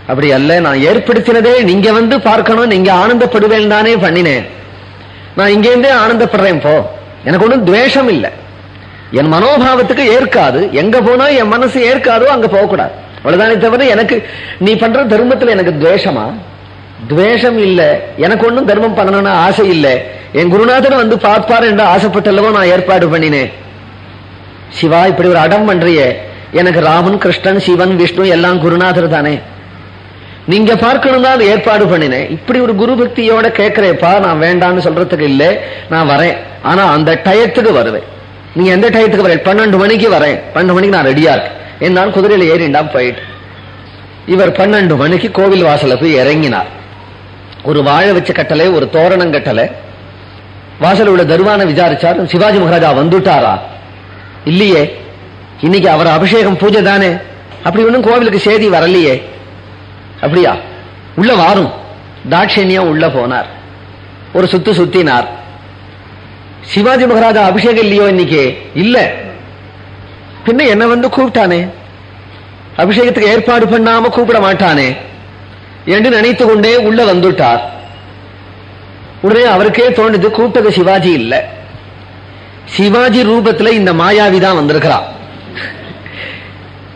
அப்படி அல்ல நான் ஏற்படுத்தினதே நீங்க வந்து பார்க்கணும் நீங்க ஆனந்தப்படுவேன் தானே பண்ணினேன். நான் இங்க இருந்தே ஆனந்தப்படுறேன் போ. எனக்கு ஒன்றும் துவேஷம் இல்லை. என் மனோபாவத்துக்கு ஏற்காது. எங்க போனா என் மனசு ஏற்காதோ அங்க போகக்கூடாது. அவ்வளவுதானே தவிர எனக்கு நீ பண்ற தர்மத்துல எனக்கு துவேஷமா? துவேஷம் இல்ல. எனக்கு ஒன்றும் தர்மம் பண்ணணும்னு ஆசை இல்லை. என் குருநாதன் வந்து பார்ப்பார் என்று ஆசைப்பட்டல்லவோ நான் ஏற்பாடு பண்ணினேன். சிவா இப்படி ஒரு அடம் பண்றியே. எனக்கு ராமன் கிருஷ்ணன் சிவன் விஷ்ணு எல்லாம் குருநாதர் தானே. நீங்க பார்க்கணும் தான் ஏற்பாடு பண்ணினேன். இப்படி ஒரு குரு பக்தியோட கேட்கிறேப்பா நான் வேண்டாம்னு சொல்றதுக்கு இல்லை. நான் வரேன். ஆனா அந்த டயத்துக்கு வருவேன். நீங்க எந்த டயத்துக்கு வரேன்? பன்னெண்டு மணிக்கு வரேன். பன்னெண்டு மணிக்கு நான் ரெடியா இருக்கேன். என்னால் குதிரையில ஏறிண்டா போயிட்டு. இவர் பன்னெண்டு மணிக்கு கோவில் வாசல போய் இறங்கினார். ஒரு வாழை வச்ச கட்டளை ஒரு தோரணம் கட்டளை. வாசல் உள்ள தருவான விசாரிச்சார். சிவாஜி மகாராஜா வந்துட்டாரா? இல்லையே. இன்னைக்கு அவர் அபிஷேகம் பூஜை தானே? அப்படி ஒன்றும் கோவிலுக்கு செய்தி வரலையே. அப்படியா? உள்ள வாரும். தாட்சண்யம் உள்ள போனார். ஒரு சுத்து சுத்தினார். சிவாஜி மகாராஜா அபிஷேகம் இல்லையோ இன்னைக்கு? இல்ல. பின்ன என்ன வந்து கூப்பிட்டானே? அபிஷேகத்துக்கு ஏற்பாடு பண்ணாம கூப்பிட மாட்டானே? என்று நினைத்து கொண்டே உள்ள வந்துட்டார். உடனே அவருக்கே தோணுது கூப்பிட்டது சிவாஜி இல்ல. சிவாஜி ரூபத்துல இந்த மாயாவி தான் வந்திருக்கிறா.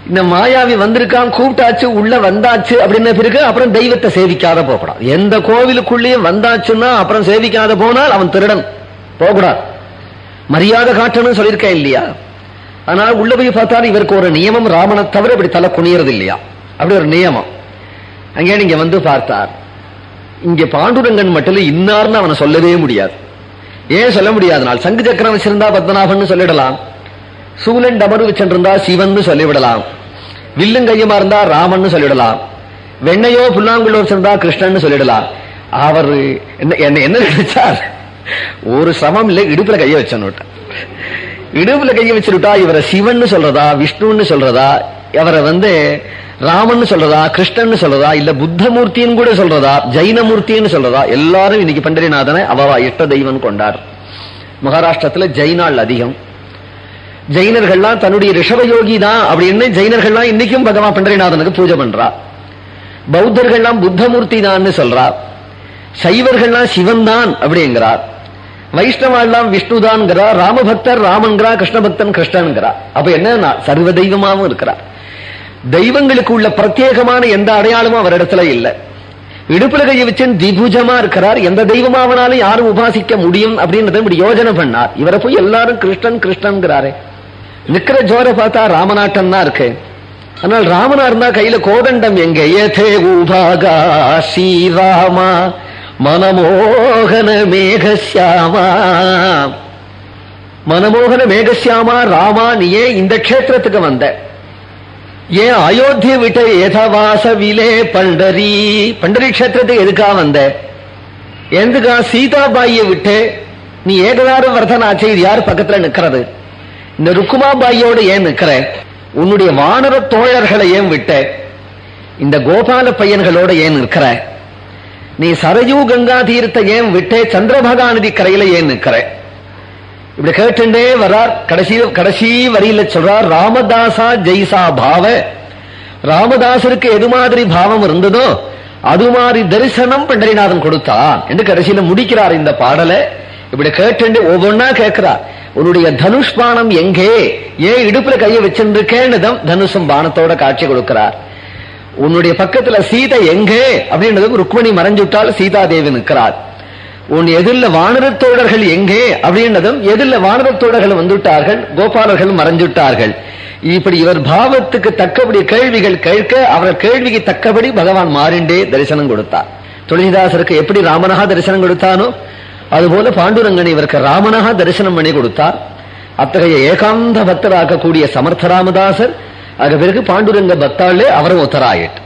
இந்த மாயாவி வந்திருக்கான் கூப்பிட்டாச்சு உள்ள வந்தாச்சு அப்படின்ன பிறகு அப்புறம் தெய்வத்தை சேவிக்காத போகக்கூடாது. எந்த கோவிலுக்குள்ளேயும் வந்தாச்சுன்னா அப்புறம் சேவிக்காத போனால் அவன் திருடன் போகக்கூடாது. மரியாதை காட்டணும்னு சொல்லியிருக்கேன் இல்லையா? ஆனால் உள்ள போய் பார்த்தாலும் இவருக்கு ஒரு நியமம் ராமனை தவிர இப்படி தலை குனியறது இல்லையா? அப்படி ஒரு நியமம். அங்கே நீங்க வந்து பார்த்தார் இங்க பாண்டுரங்கன் மட்டும் இன்னார்னு அவனை சொல்லவே முடியாது. ஏன் சொல்ல முடியாதனால் சங்கு சக்கரம் வச்சிருந்தா பத்மநாபன் சொல்லிடலாம். சூலன் டமரு வச்சிருந்தா சிவன் சொல்லிவிடலாம். வில்லும் கையுமா இருந்தா ராமன் சொல்லிடலாம். வெண்ணையோ புல்லாங்குழோ வச்சிருந்தா கிருஷ்ணன் சொல்லிடலாம். அவர் என்ன என்ன என்ன நினைச்சார்? ஒரு சமம் இல்லை இடுப்புல கைய வச்சோன்னு இடுப்புல கைய வச்சுட்டா இவரை சிவன் சொல்றதா விஷ்ணுன்னு சொல்றதா அவரை வந்து ராமன் சொல்றதா கிருஷ்ணன் சொல்றதா இல்ல புத்தமூர்த்தின்னு கூட சொல்றதா ஜெயினமூர்த்தின்னு சொல்றதா எல்லாரும் இன்னைக்கு பண்டரிநாதனை அவ இஷ்ட தெய்வம் கொண்டார். மகாராஷ்டிரத்துல ஜெயினாள் அதிகம். ஜெயினர்கள்லாம் தன்னுடைய ரிஷபயோகி தான் அப்படின்னு ஜெயினர்கள்லாம் இன்னைக்கும் பகவான் பண்டரிநாதனுக்கு பூஜை பண்றா. பௌத்தர்கள்லாம் புத்தமூர்த்தி தான் சொல்றா. சைவர்கள்லாம் சிவன் தான் அப்படிங்கிறார் வைஷ்ணவாள்லாம் விஷ்ணுதான்ங்கிறா ராமபக்தர் ராமன்கிறா கிருஷ்ணபக்தன் கிருஷ்ணன்கிறா அப்ப என்ன சர்வ தெய்வமாவும் இருக்கிறார் தெய்வங்களுக்கு உள்ள பிரத்யேகமான எந்த அடையாளமும் அவரிடத்துல இல்ல. இடுப்புல கையை வச்சு திபுஜமா இருக்கிறார். எந்த தெய்வமாவனாலும் யாரும் உபாசிக்க முடியும் அப்படின்றத இப்படி யோஜனை பண்ணார். இவரை போய் எல்லாரும் கிருஷ்ணன் கிருஷ்ணன்கிறாரே. நிக்கிற ஜோர பார்த்தா ராமநாட்டம் தான் இருக்கு. ஆனால் ராமனா இருந்தா கையில கோதண்டம் எங்க? ஏதே உபாகா ஸ்ரீராமா மனமோகன மேகசியாமா மனமோகன மேகசியாமா ராமா நீ ஏன் இந்த கஷேத்திரத்துக்கு வந்த. ஏன் அயோத்திய விட்ட ஏதவாச விலே பண்டரி? பண்டரி கஷேத்திரத்துக்கு எதுக்கா வந்த? எதுக்கா சீதாபாயை விட்டு நீ ஏகதார வர்தனாச்சு? இது யார் பக்கத்துல நிக்கிறது? இந்த ருக்குமாபாயோட ஏன் நிக்கிற? உன்னுடைய வானர தோழர்களை ஏன் விட்ட? இந்த கோபால பையன்களோட ஏன் நிற்கிற? நீ சரயூ கங்கா தீர்த்த ஏன் விட்டே? சந்திரபகா நதி கரையில ஏன் நிற்கிற? இப்படி கேட்டுண்டே வர்றார். கடைசி கடைசி வரியில சொல்றார் ராமதாசா ஜெய்சா பாவ. ராமதாசருக்கு எது மாதிரி பாவம் இருந்ததோ அது மாதிரி தரிசனம் பண்டரிநாதன் கொடுத்தான் என்று கடைசியில முடிக்கிறார் இந்த பாடலை. இப்படி கேட்டு ஒவ்வொன்னா கேட்கிறார் உன்னுடைய தனுஷ் பானம் எங்கே? ஏன் இடுப்புல கையை வச்சிருக்கேன்னு தனுஷும் பானத்தோட காட்சி கொடுக்கிறார். உன்னுடைய பக்கத்துல சீதை எங்கே? அப்படின்றது ருக்மணி மறைஞ்சுட்டால் சீதா தேவி நிற்கிறார். உன் எதிரில் வானரத்தோடர்கள் எங்கே? அப்படின்றதும் எதிரில் வானரத்தோடர்கள் வந்துட்டார்கள் கோபாலர்கள் மறைஞ்சுட்டார்கள். இப்படி இவர் பாவத்துக்கு தக்கபடி கேள்விகள் கேட்க அவர் கேள்விக்கு தக்கபடி பகவான் மாறிண்டே தரிசனம் கொடுத்தார். துளசிதாசருக்கு எப்படி ராமனகா தரிசனம் கொடுத்தானோ அதுபோல பாண்டுரங்கன் இவருக்கு ராமனகா தரிசனம் பண்ணி கொடுத்தார். அத்தகைய ஏகாந்த பக்தராக்கக்கூடிய சமர்த்த ராமதாசர் அது பிறகு பாண்டுரங்க பக்தாளே அவரும் ஒத்தராயிட்டு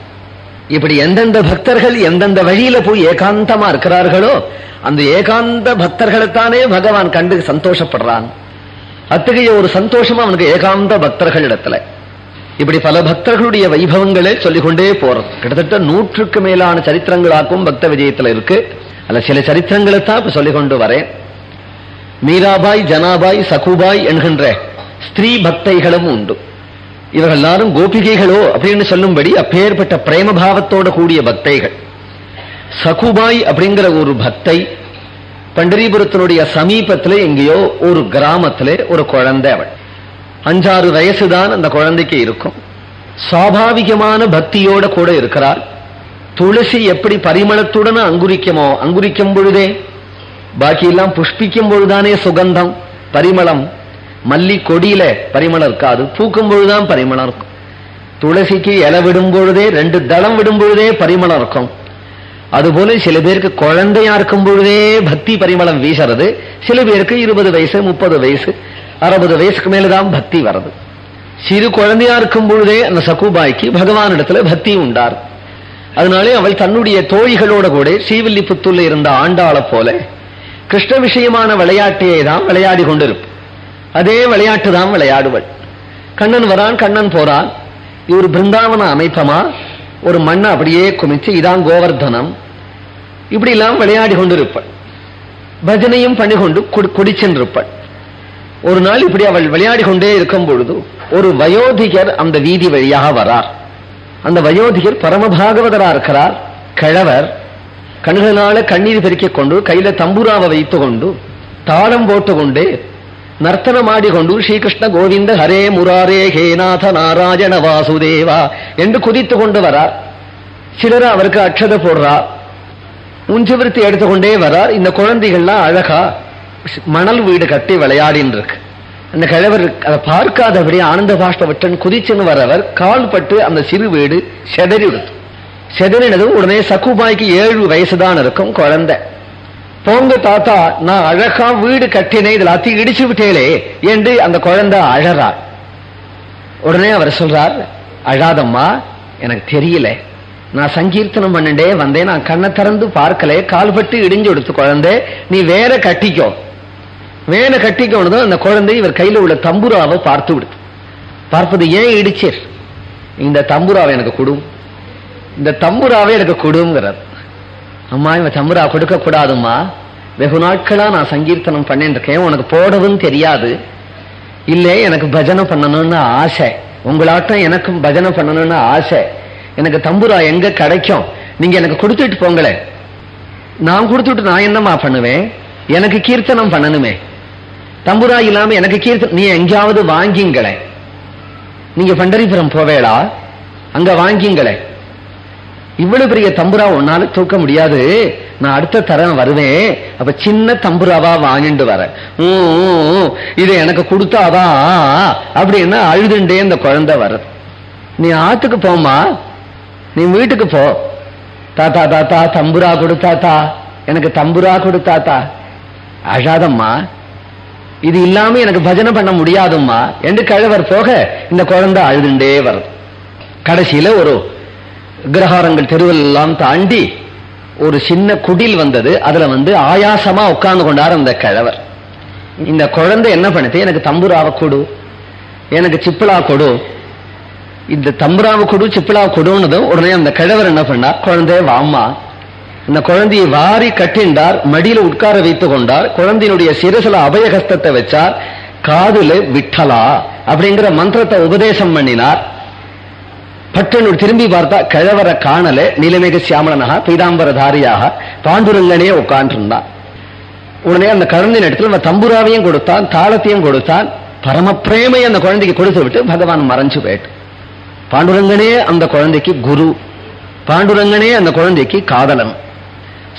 இப்படி எந்தெந்த பக்தர்கள் எந்தெந்த வழியில போய் ஏகாந்தமா இருக்கிறார்களோ அந்த ஏகாந்த பக்தர்களைத்தானே பகவான் கண்டு சந்தோஷப்படுறான். அத்தகைய ஒரு சந்தோஷமா அவனுக்கு ஏகாந்த பக்தர்கள் இடத்துல. இப்படி பல பக்தர்களுடைய வைபவங்களே சொல்லிக்கொண்டே போறோம். கிட்டத்தட்ட நூற்றுக்கு மேலான சரித்திரங்களாக்கும் பக்த விஜயத்துல இருக்கு. அல்ல சில சரித்திரங்களை தான் இப்ப சொல்லிக்கொண்டு வரேன். மீராபாய் ஜனாபாய் சகுபாய் என்கின்ற ஸ்திரீ பக்தைகளும் உண்டு. இவர்கள் எல்லாரும் கோபிகைகளோ அப்படின்னு சொல்லும்படி அப்பேற்பட்ட பிரேமபாவத்தோட கூடிய பக்தைகள். சகுபாய் அப்படிங்கிற ஒரு பக்தை பண்டரிபுரத்தினுடைய சமீபத்துல எங்கேயோ ஒரு கிராமத்துல ஒரு குழந்தை அவள். அஞ்சாறு வயசுதான் அந்த குழந்தைக்கு இருக்கும். சுவாபாவிகமான பக்தியோட கூட இருக்கிறாள். துளசி எப்படி பரிமளத்துடன் அங்குரிக்குமோ அங்குரிக்கும் பொழுதே? பாக்கியெல்லாம் புஷ்பிக்கும் பொழுதுதானே சுகந்தம் பரிமளம். மல்லி கொடியில பரிமளம் இருக்காது பூக்கும் பொழுதுதான் பரிமளம் இருக்கும். துளசிக்கு இலை விடும் பொழுதே ரெண்டு தளம் விடும் பொழுதே பரிமளம் இருக்கும். அதுபோல சில பேருக்கு குழந்தையா இருக்கும் பொழுதே பக்தி பரிமளம் வீசுறது. சில பேருக்கு இருபது வயசு முப்பது வயசு அறுபது வயசுக்கு மேலதான் பக்தி வர்றது. சிறு குழந்தையா இருக்கும் பொழுதே அந்த சகுபாய்க்கு பகவானிடத்துல பக்தி உண்டார். அதனாலே அவள் தன்னுடைய தோழிகளோட கூட ஸ்ரீவில்லிபுத்தூர்ல இருந்த ஆண்டாளை போல கிருஷ்ண விஷயமான விளையாட்டையே தான் விளையாடி கொண்டிருப்பாள் அதே விளையாட்டு தான் விளையாடுவள். கண்ணன் வரான் கண்ணன் போறான். இவர் பிருந்தாவன அமைப்பமா? ஒரு மண்ணை அப்படியே குமிச்சு இதான் கோவர்தனம். இப்படி எல்லாம் விளையாடி கொண்டிருப்பள். பஜனையும் பண்ணி கொண்டு குடிச்சென்றிருப்பள். ஒரு நாள் இப்படி அவள் விளையாடி கொண்டே இருக்கும் பொழுது ஒரு வயோதிகர் அந்த வீதி வழியாக வரார். அந்த வயோதிகர் பரமபாகவதரா இருக்கிறார். கிழவர் கண்களால கண்ணீர் பெருக்கிக் கொண்டு கையில தம்புராவை வைத்துக் கொண்டு தாளம் போட்டு கொண்டு ஆடிக்கொண்டு ஸ்ரீகிருஷ்ண கோவிந்த ஹரே முராரே ஹேநாத நாராயண வாசுதேவா என்று குதித்து கொண்டு வரார் சிலர் அவருக்கு அக்ஷத போடுறார் உஞ்சவிருத்தி எடுத்துக்கொண்டே வரார் இந்த குழந்தைகள்லாம் அழகா மணல் வீடு கட்டி விளையாடின்னு இருக்கு அந்த கிழவர் அதை பார்க்காதபடி ஆனந்த பாஷ்பவட்டன் குதிச்சுன்னு வரவர் கால் பட்டு அந்த சிறு வீடு செதறி விடுத்து செதறினதும் உடனே சக்குபாய்க்கு ஏழு வயசுதான் இருக்கும் குழந்தை போங்க தாத்தா நான் அழகா வீடு கட்டினேன் இதுல அத்தி இடிச்சு விட்டேளே என்று அந்த குழந்தை அழறார் உடனே அவர் சொல்றார் அழாதம்மா எனக்கு தெரியல. நான் சங்கீர்த்தனம் பண்ணிட்டே வந்தேன். நான் கண்ணை திறந்து பார்க்கல கால்பட்டு இடிஞ்சு கொடுத்து குழந்தை நீ வேற கட்டிக்கோ. வேற கட்டிக்கோனதும் அந்த குழந்தை இவர் கையில உள்ள தம்புராவை பார்த்து விடுது. பார்ப்பது ஏன் இடிச்சீர்? இந்த தம்புராவை எனக்கு கொடும் இந்த தம்புராவை எனக்கு கொடுங்கிறார். அம்மா இவன் தம்புரா கொடுக்க கூடாதும்மா வெகு நாட்களா நான் சங்கீர்த்தனம் பண்ணிட்டு இருக்கேன் உனக்கு போடவும் தெரியாது. இல்லை எனக்கு பஜனை பண்ணணும்னு ஆசை. உங்களாட்டம் எனக்கும் பஜனை பண்ணணும்னு ஆசை. எனக்கு தம்புரா எங்க கிடைக்கும்? நீங்க எனக்கு கொடுத்துட்டு போங்களே. நான் கொடுத்துட்டு நான் என்னமா பண்ணுவேன்? எனக்கு கீர்த்தனம் பண்ணணுமே. தம்புரா இல்லாம எனக்கு கீர்த்தனம் நீ எங்கேயாவது வாங்கிங்களே. நீங்க பண்டரிபுரம் போவேளா? அங்க வாங்கிங்களே. இவ்வளவு பெரிய தம்புரா உன்னால தூக்க முடியாது. நான் அடுத்த தரம் வருவேன். அப்ப சின்ன தம்புராவா வாங்கிட்டு வரேன் இதை எனக்கு கொடுத்தாதான் அப்படின்னா அழுதுண்டே இந்த குழந்தை வர நீ ஆத்துக்கு போமா நீ வீட்டுக்கு போ. தாத்தா தாத்தா தம்புரா கொடுத்தாத்தா எனக்கு தம்புரா கொடுத்தாத்தா அழாதம்மா. இது இல்லாம எனக்கு பஜனை பண்ண முடியாதும்மா. என்று கழவர் போக இந்த குழந்தை அழுதுண்டே வரும் கடைசியில ஒரு கிரகாரங்கள் தெருவெல்லாம் தாண்டி ஒரு சின்ன குடில் வந்தது. அதுல வந்து ஆயாசமா உட்கார்ந்து கொண்டார் அந்த கிழவர். இந்த குழந்தை என்ன பண்ணுது? எனக்கு தம்புராவை கொடு. எனக்கு சிப்பிளா கொடு. இந்த தம்புராவை கொடு சிப்பிளா கொடுன்னதும் உடனே அந்த கிழவர் என்ன பண்ணார்? குழந்தைய வாமா இந்த குழந்தையை வாரி கட்டிண்டார் மடியில உட்கார வைத்துக் கொண்டார். குழந்தையினுடைய சிரசில அபயகஸ்தத்தை வச்சார். காதுல விட்டலா அப்படிங்கிற மந்திரத்தை உபதேசம் பண்ணினார். பட்டனு திரும்பி பார்த்தா கிழவர காணல நீலமேக சியாமலனாக பீதாம்பரதாரியாக பாண்டுரங்கனே உட்கார்ந்துருந்தான் உடனே அந்த கருந்தின் இடத்துல தம்புராவையும் கொடுத்தான் தாளத்தையும் கொடுத்தான் பரம பிரேமை அந்த குழந்தைக்கு கொடுத்து விட்டு பகவான் மறைஞ்சு போயிட்டு. பாண்டுரங்கனே அந்த குழந்தைக்கு குரு பாண்டுரங்கனே அந்த குழந்தைக்கு காதலன்.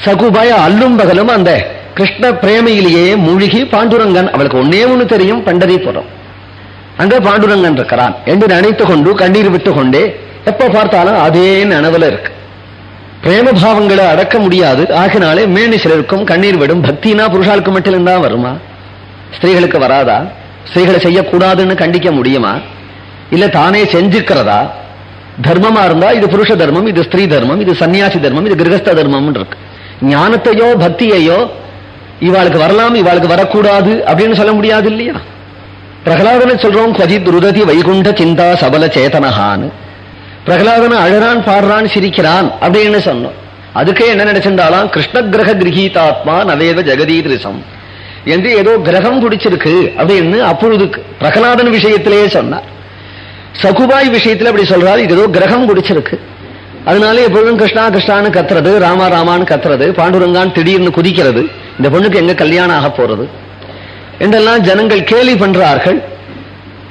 சகுபாய அல்லும் பகலும் அந்த கிருஷ்ண பிரேமையிலேயே மூழ்கி பாண்டுரங்கன் அவளுக்கு ஒன்னே ஒன்னு தெரியும் பண்டரிபுரம். அங்கே பாண்டுரங்கன் இருக்கிறான் என்று நினைத்து கொண்டு கண்ணீர் விட்டு கொண்டே எப்ப பார்த்தாலும் அதே நனவுல இருக்கு. பிரேம பாவங்களை அடக்க முடியாது. ஆகினாலே மேனி சிலருக்கும் கண்ணீர் விடும். பக்தினா புருஷாளுக்கு மட்டும்தான் வருமா? ஸ்திரீகளுக்கு வராதா? ஸ்திரீகளை செய்யக்கூடாதுன்னு கண்டிக்க முடியுமா? இல்ல தானே செஞ்சுக்கிறதா தர்மமா இருந்தா இது புருஷ தர்மம் இது ஸ்திரீ தர்மம் இது சன்னியாசி தர்மம் இது கிரகஸ்த தர்மம் இருக்கு. ஞானத்தையோ பக்தியையோ இவாளுக்கு வரலாம் இவாளுக்கு வரக்கூடாது அப்படின்னு சொல்ல முடியாது இல்லையா? பிரகலாதனை சொல்றோம் கஜித் ருததி வைகுண்ட சிந்தா சபல சேதனஹான்னு பிரகலாதன அழறான் பாடுறான் சிரிக்கிறான் அப்படின்னு சொன்னோம். அதுக்கே என்ன நினைச்சிருந்தாலாம் கிருஷ்ண கிரக கிரகீதாத்மா நவேவ ஜெகதீதிருசம். என்று ஏதோ கிரகம் பிடிச்சிருக்கு அப்படின்னு அப்பொழுது பிரகலாதன் விஷயத்திலேயே சொன்னார். சகுபாய் விஷயத்துல அப்படி சொல்றாரு இது ஏதோ கிரகம் பிடிச்சிருக்கு அதனால எப்பொழுதும் கிருஷ்ணா கிருஷ்ணான்னு கத்துறது ராமா ராமான்னு கத்துறது பாண்டுரங்கான் திடீர்னு குதிக்கிறது இந்த பொண்ணுக்கு எங்க கல்யாணம் ஆக போறது? என்றெல்லாம் ஜனங்கள் கேலி பண்றார்கள்.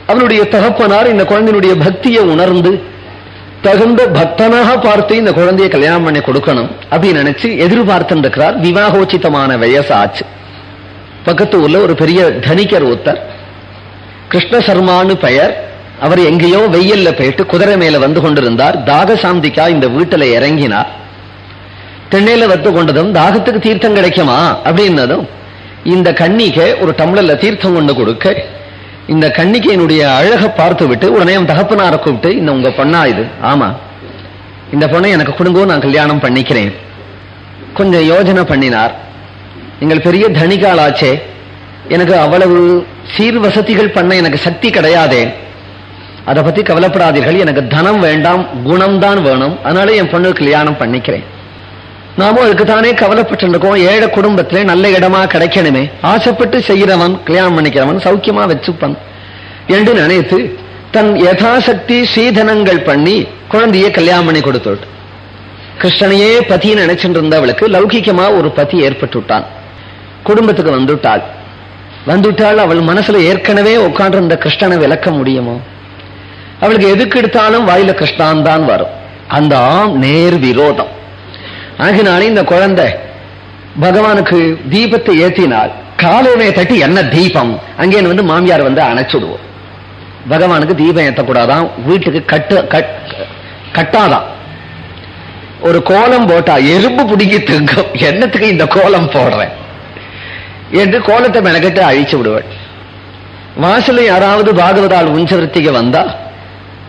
அவனுடைய தகப்பனார் இந்த குழந்தையினுடைய பக்தியை உணர்ந்து தகுந்த பக்தனாக பார்த்து இந்த குழந்தையை கல்யாணம் பண்ணி கொடுக்கணும் அப்படின்னு நினைச்சு எதிர்பார்த்து இருக்கிறார் விவாகோச்சிதமான வயசு ஆச்சு பக்கத்து ஊர்ல ஒரு பெரிய தனிக்கர் ஒருத்தர் கிருஷ்ண சர்மானு பெயர். அவர் எங்கேயோ வெயில்ல போயிட்டு குதிரை மேல வந்து கொண்டிருந்தார். தாக சாந்திக்கா இந்த வீட்டுல இறங்கினார். தென்னையில வந்து கொண்டதும் தாகத்துக்கு தீர்த்தம் கிடைக்குமா? அப்படின்னதும் இந்த கண்ணிக்கு ஒரு டம்ளர்ல தீர்த்தம் கொண்டு கொடுக்க இந்த கண்ணிக்கையினுடைய அழக பார்த்து விட்டு உடனே தகப்பனார கூப்பிட்டு இந்த உங்க பொண்ணா இது? ஆமா. இந்த பொண்ணை எனக்கு கொடுங்கோ நான் கல்யாணம் பண்ணிக்கிறேன். கொஞ்சம் யோஜனை பண்ணினார். நீங்கள் பெரிய தனிகாலாச்சே எனக்கு அவ்வளவு சீர் வசதிகள் பண்ண எனக்கு சக்தி கிடையாதே. அதை பத்தி கவலைப்படாதீர்கள் எனக்கு தனம் வேண்டாம் குணம்தான் வேணும். அதனால என் பொண்ணு கல்யாணம் பண்ணிக்கிறேன். நாமும் அதுக்குத்தானே கவலைப்பட்டு இருக்கோம் ஏழை குடும்பத்திலே நல்ல இடமா கிடைக்கணுமே. ஆசைப்பட்டு செய்யறவன் கல்யாணம் பண்ணிக்கிறவன் சௌக்கியமா வச்சுப்பான். என்று நினைத்து தன் யதாசக்தி சீதனங்கள் பண்ணி குழந்தைய கல்யாணம் பண்ணி கொடுத்துட்டு கிருஷ்ணனையே பத்தின்னு நினைச்சிட்டு இருந்தவளுக்கு லௌகிக்கமா ஒரு பதி ஏற்பட்டு விட்டான் குடும்பத்துக்கு வந்துட்டாள் வந்துட்டாள் அவள் மனசுல ஏற்கனவே உட்காண்டிருந்த கிருஷ்ணனை விளக்க முடியுமோ? அவளுக்கு எதுக்கு எடுத்தாலும் வாயில கிருஷ்ணான் தான் வரும். அந்த ஆம் நேர் விரோதம். ஆகினாலே இந்த குழந்தை. பகவானுக்கு தீபத்தை ஏத்தினால் காலமே தட்டி என்ன தீபம்? அங்கே வந்து மாமியார் வந்து அணைச்சுடுவோம். பகவானுக்கு தீபம் ஏற்றக்கூடாதான் வீட்டுக்கு கட்டு கட்- கட்டாதான். ஒரு கோலம் போட்டா எறும்பு பிடிங்கி திங்கும். என்னத்துக்கு இந்த கோலம் போடுறேன்? என்று கோலத்தை மெனக்கட்டு அழிச்சு விடுவேன் வாசல்ல யாராவது பாகவதால் உஞ்சவர்த்திக்கு வந்தா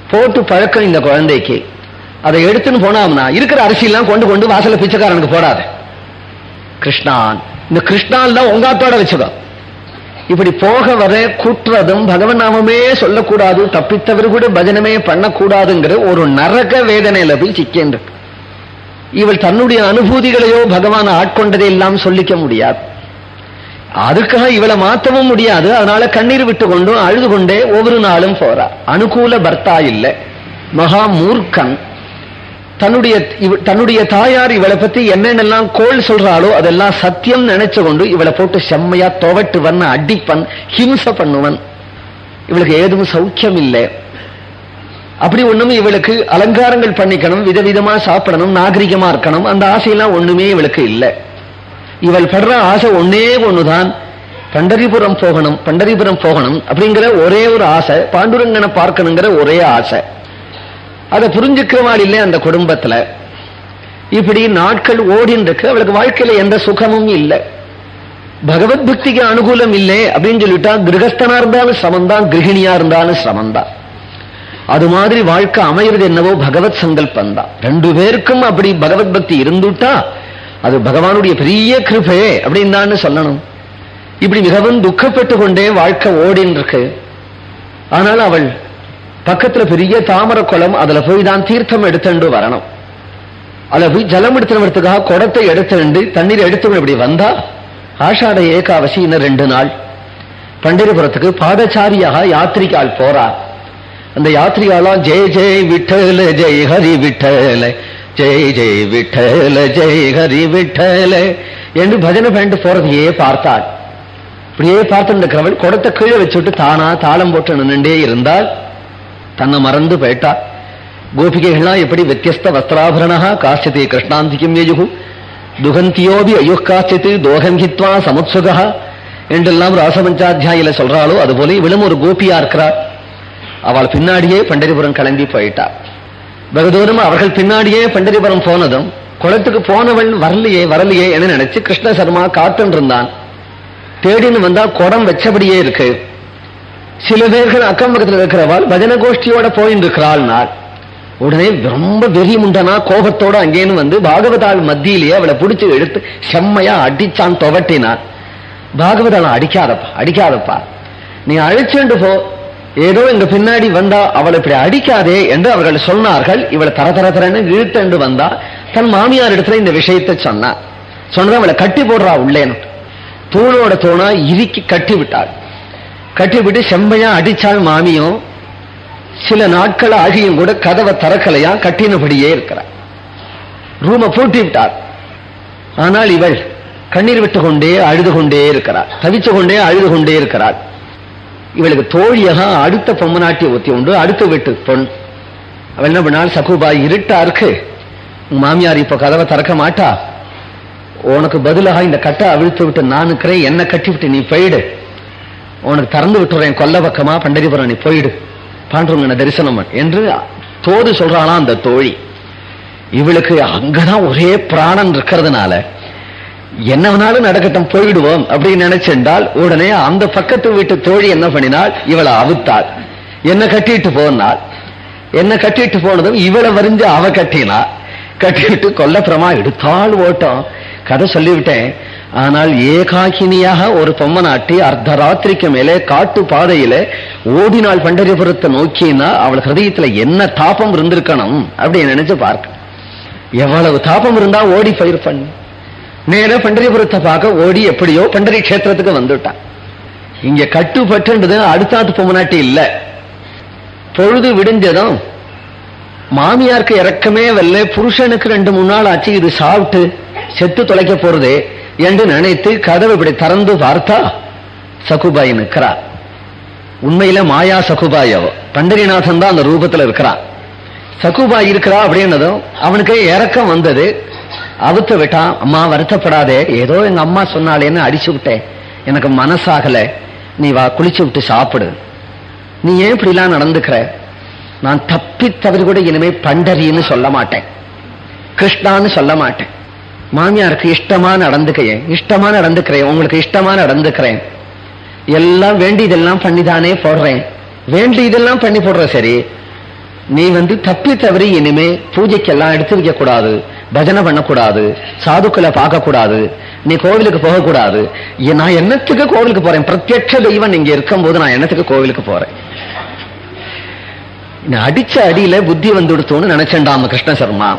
போட்டு பழக்கம் இந்த குழந்தைக்கு. அதை எடுத்துன்னு போனாம்னா இருக்கிற அரிசியெல்லாம் கொண்டு கொண்டு வாசல பிச்சைக்காரனுக்கு போடாது. கிருஷ்ணான் இந்த கிருஷ்ணான் தான் உங்காத்தோட வச்சுக்கோ இப்படி போக வர குற்றதும் பகவன் நாமமே சொல்லக்கூடாது தப்பித்தவர் கூட பஜனமே பண்ணக்கூடாதுங்கிற ஒரு நரக வேதனையில போய் சிக்கேன் இவள் தன்னுடைய அனுபூதிகளையோ பகவான் ஆட்கொண்டதை எல்லாம் சொல்லிக்க முடியாது. அதுக்காக இவளை மாத்தவும் முடியாது. அதனால கண்ணீர் விட்டு கொண்டும் அழுது கொண்டே ஒவ்வொரு நாளும் போறா. அனுகூல பர்த்தா இல்லை. மகா மூர்க்கன். தன்னுடைய இவ- தன்னுடைய தாயார் இவளை பத்தி என்னென்னலாம் கோள் சொல்றாளோ அதெல்லாம் சத்தியம் நினைச்சு கொண்டு இவளை போட்டு செம்மையா துவட்டுவன் அடிப்பன் ஹிம்ச பண்ணுவன். இவளுக்கு ஏதும் சௌக்கியம் இல்லை அப்படி ஒண்ணும் இவளுக்கு அலங்காரங்கள் பண்ணிக்கணும் விதவிதமா சாப்பிடணும் நாகரிகமா இருக்கணும் அந்த ஆசையெல்லாம் ஒண்ணுமே இவளுக்கு இல்லை. இவள் படுற ஆசை ஒன்னே ஒண்ணுதான். பண்டரிபுரம் போகணும் பண்டரிபுரம் போகணும் அப்படிங்கிற ஒரே ஒரு ஆசை பாண்டுரங்கனை பார்க்கணுங்கிற ஒரே ஆசை. அதை புரிஞ்சுக்கிறவாள் இல்லை அந்த குடும்பத்துல. இப்படி நாட்கள் ஓடின்னு இருக்கு அவளுக்கு வாழ்க்கையில எந்த சுகமும் இல்லை. பகவத் பக்திக்கு அனுகூலம் இல்லை அப்படின்னு சொல்லிட்டா கிரகஸ்தனா இருந்தாலும் சமந்தான் கிரகிணியா இருந்தாலும் சமந்தான். அது மாதிரி வாழ்க்கை அமையிறது என்னவோ பகவத் சங்கல்பம் தான். ரெண்டு பேருக்கும் அப்படி பகவத் பக்தி இருந்துட்டா அது பகவானுடைய பெரிய கிருபே அப்படின்னு தான் சொல்லணும். இப்படி மிகவும் துக்கப்பட்டு கொண்டே வாழ்க்கை ஓடின்னு இருக்கு ஆனால் அவள் பக்கத்துல பெரிய தாமர குளம் அதுல போய் தான் தீர்த்தம் எடுத்துண்டு வரணும். அதுல போய் ஜலம் எடுத்துட்டு குடத்தை எடுத்துண்டு தண்ணீர் எடுத்து இப்படி வந்தா ஆஷாட ஏகாவசி இன்னும் ரெண்டு நாள். பண்டிரபுரத்துக்கு பாதச்சாரியாக யாத்திரிகால் போறா அந்த யாத்திரிகாலாம் ஜெய ஜெய் விட்டல ஜெய் ஹரி விட்டல ஜெய் ஜெய் விட்டல ஜெய் ஹரி விட்டல என்று பஜனை பேண்டு போறதையே பார்த்தாள். இப்படியே பார்த்து இருக்கிறவள் குடத்தை கீழே வச்சுட்டு தானா தாளம் போட்டு நின்றுட்டே இருந்தால் தன்னை மறந்து போயிட்டா கோபிகைகள்லாம் எப்படி வித்தியஸ்த வஸ்திராபரணா காசியத்தை கிருஷ்ணாந்திக்கும் எஜுகு துகந்தியோபி அயுக் காசித்து தோகம் சமுத்சுகா என்றெல்லாம் ராசபஞ்சாத்தியாயில சொல்றாளோ அதுபோல இவளும் ஒரு கோபியா இருக்கிறா அவள் பின்னாடியே பண்டரிபுரம் கிளம்பி போயிட்டா வெகு தூரம் அவர்கள் பின்னாடியே பண்டரிபுரம் போனதும் குளத்துக்கு போனவள் வரலையே வரலையே என நினைச்சு கிருஷ்ண சர்மா காத்துன்னு இருந்தான் தேடின்னு வந்தா குடம் வச்சபடியே இருக்கு சில பேர்கள் அக்கம் பக்கத்தில் இருக்கிறவாள் பஜன கோஷ்டியோட போயின்னு இருக்கிறாள் நாள் உடனே ரொம்ப வெறி முண்டனா கோபத்தோட அங்கேன்னு வந்து பாகவதாள் மத்தியிலேயே அவளை பிடிச்சி எடுத்து செம்மையா அடிச்சான் துவட்டினான் பாகவதாள் அடிக்காதப்பா அடிக்காதப்பா. நீ அழிச்சுண்டு போ. ஏதோ எங்க பின்னாடி வந்தா அவளை இப்படி அடிக்காதே என்று அவர்கள் சொன்னார்கள். இவளை தர தர தரன்னு இழுத்தண்டு வந்தா தன் மாமியார் இடத்துல இந்த விஷயத்தை சொன்னா சொன்னதான் அவளை கட்டி போடுறா உள்ளேன்னு. தூணோட தூணா இறுக்கி கட்டி விட்டாள். கட்டிவிட்டு செம்மையா அடிச்சாள் மாமியும் சில நாட்கள் ஆகியும் கூட கதவை திறக்கலையா? கட்டினபடியே இருக்கிறார். ரூமை பூட்டி விட்டார். ஆனால் இவள் கண்ணீர் விட்டு கொண்டே அழுது கொண்டே இருக்கிறார். தவிச்சு கொண்டே அழுது கொண்டே இருக்கிறாள் இவளுக்கு தோழியாக அடுத்த பொம்மநாட்டிய ஒத்தி உண்டு அடுத்த வீட்டு பொன். அவள் என்ன பண்ணால் சகுபா இருட்டா இருக்கு. உன் மாமியார் இப்ப கதவை திறக்க மாட்டா? உனக்கு பதிலாக இந்த கட்டை அவிழ்த்து விட்டு நான் இருக்கிறேன் என்ன கட்டி விட்டு நீ போயிடு. உனக்கு திறந்து விட்டுறேன் கொல்ல பக்கமா பண்டரிபுரம் நீ போயிடு. பாண்டுரங்கனை தரிசனம் என்று தோது சொல்றாளாம் அந்த தோழி. இவளுக்கு அங்கதான் ஒரே பிராணன் இருக்கிறதுனால என்ன வேணாலும் நடக்கட்டும் போயிடுவோம் அப்படின்னு நினைச்சிருந்தால் உடனே அந்த பக்கத்து வீட்டு தோழி என்ன பண்ணினாள்? இவளை அவுத்தாள். என்ன கட்டிட்டு போனாள்? என்ன கட்டிட்டு போனதும் இவளை வரிஞ்சு அவ கட்டினா. கட்டிவிட்டு கொல்லப்புறமா எடுத்தாள் ஓட்டம். கதை சொல்லிவிட்டேன். ஆனால் ஏகாகினியாக ஒரு பொம்மநாட்டி அர்த்தராத்திரிக்கு மேலே காட்டு பாதையில ஓடினாள் பண்டரிபுரத்தை நோக்கினா அவள் ஹிருதயத்துல என்ன தாபம் இருந்திருக்கணும் அப்படின்னு நினைச்சு பார்க்க. எவ்வளவு தாபம் இருந்தா ஓடி பயிர் பண்ணு. நேர பண்டரிபுரத்தை பார்க்க ஓடி எப்படியோ பண்டரி கஷேத்திரத்துக்கு வந்துட்டான். இங்க கட்டுப்பட்டுன்றது அடுத்தாத்து பொம்மனாட்டி இல்ல. பொழுது விடிஞ்சதும் மாமியாருக்கு இறக்கமே வரல. புருஷனுக்கு ரெண்டு மூணு நாள் ஆச்சு. இது சாப்பிட்டு செத்து தொலைக்க போறதே. என்று நினைத்து கதவு இப்படி திறந்து பார்த்தா சகுபாய் நிற்கிறா. உண்மையில மாயா சகுபாயோ? பண்டரிநாதன் தான் அந்த ரூபத்துல இருக்கிறா சகுபாய் இருக்கிறா அப்படின்னதும் அவனுக்கு இறக்கம் வந்தது. அவுத்து விட்டான் அம்மா வருத்தப்படாதே. ஏதோ எங்க அம்மா சொன்னாலேன்னு அடிச்சு விட்டேன். எனக்கு மனசாகல. நீ வா குளிச்சு விட்டு சாப்பிடு. நீ ஏன் இப்படிலாம் நடந்துக்கிற? நான் தப்பி தவறு கூட இனிமே பண்டரின்னு சொல்ல மாட்டேன். கிருஷ்ணான்னு சொல்ல மாட்டேன். மாமியாருக்கு இஷ்டமா நடந்துக்கிறேன் இஷ்டமா நடந்துக்கிறேன். உங்களுக்கு இஷ்டமா நடந்துக்கிறேன். எல்லாம் வேண்டி இதெல்லாம் பண்ணிதானே போடுறேன். வேண்டி இதெல்லாம் பண்ணி போடுற சரி நீ வந்து தப்பி தவறி இனிமே பூஜைக்கெல்லாம் எடுத்து வைக்க கூடாது பஜனை பண்ணக்கூடாது. சாதுக்களை பார்க்க கூடாது நீ கோவிலுக்கு போகக்கூடாது. நான் என்னத்துக்கு கோவிலுக்கு போறேன்? பிரத்யட்ச தெய்வம் இங்க இருக்கும்போது நான் என்னத்துக்கு கோவிலுக்கு போறேன்? நான் அடிச்ச அடியில புத்தி வந்துடுத்தோன்னு நினைச்சேன்டாம கிருஷ்ண சர்மா.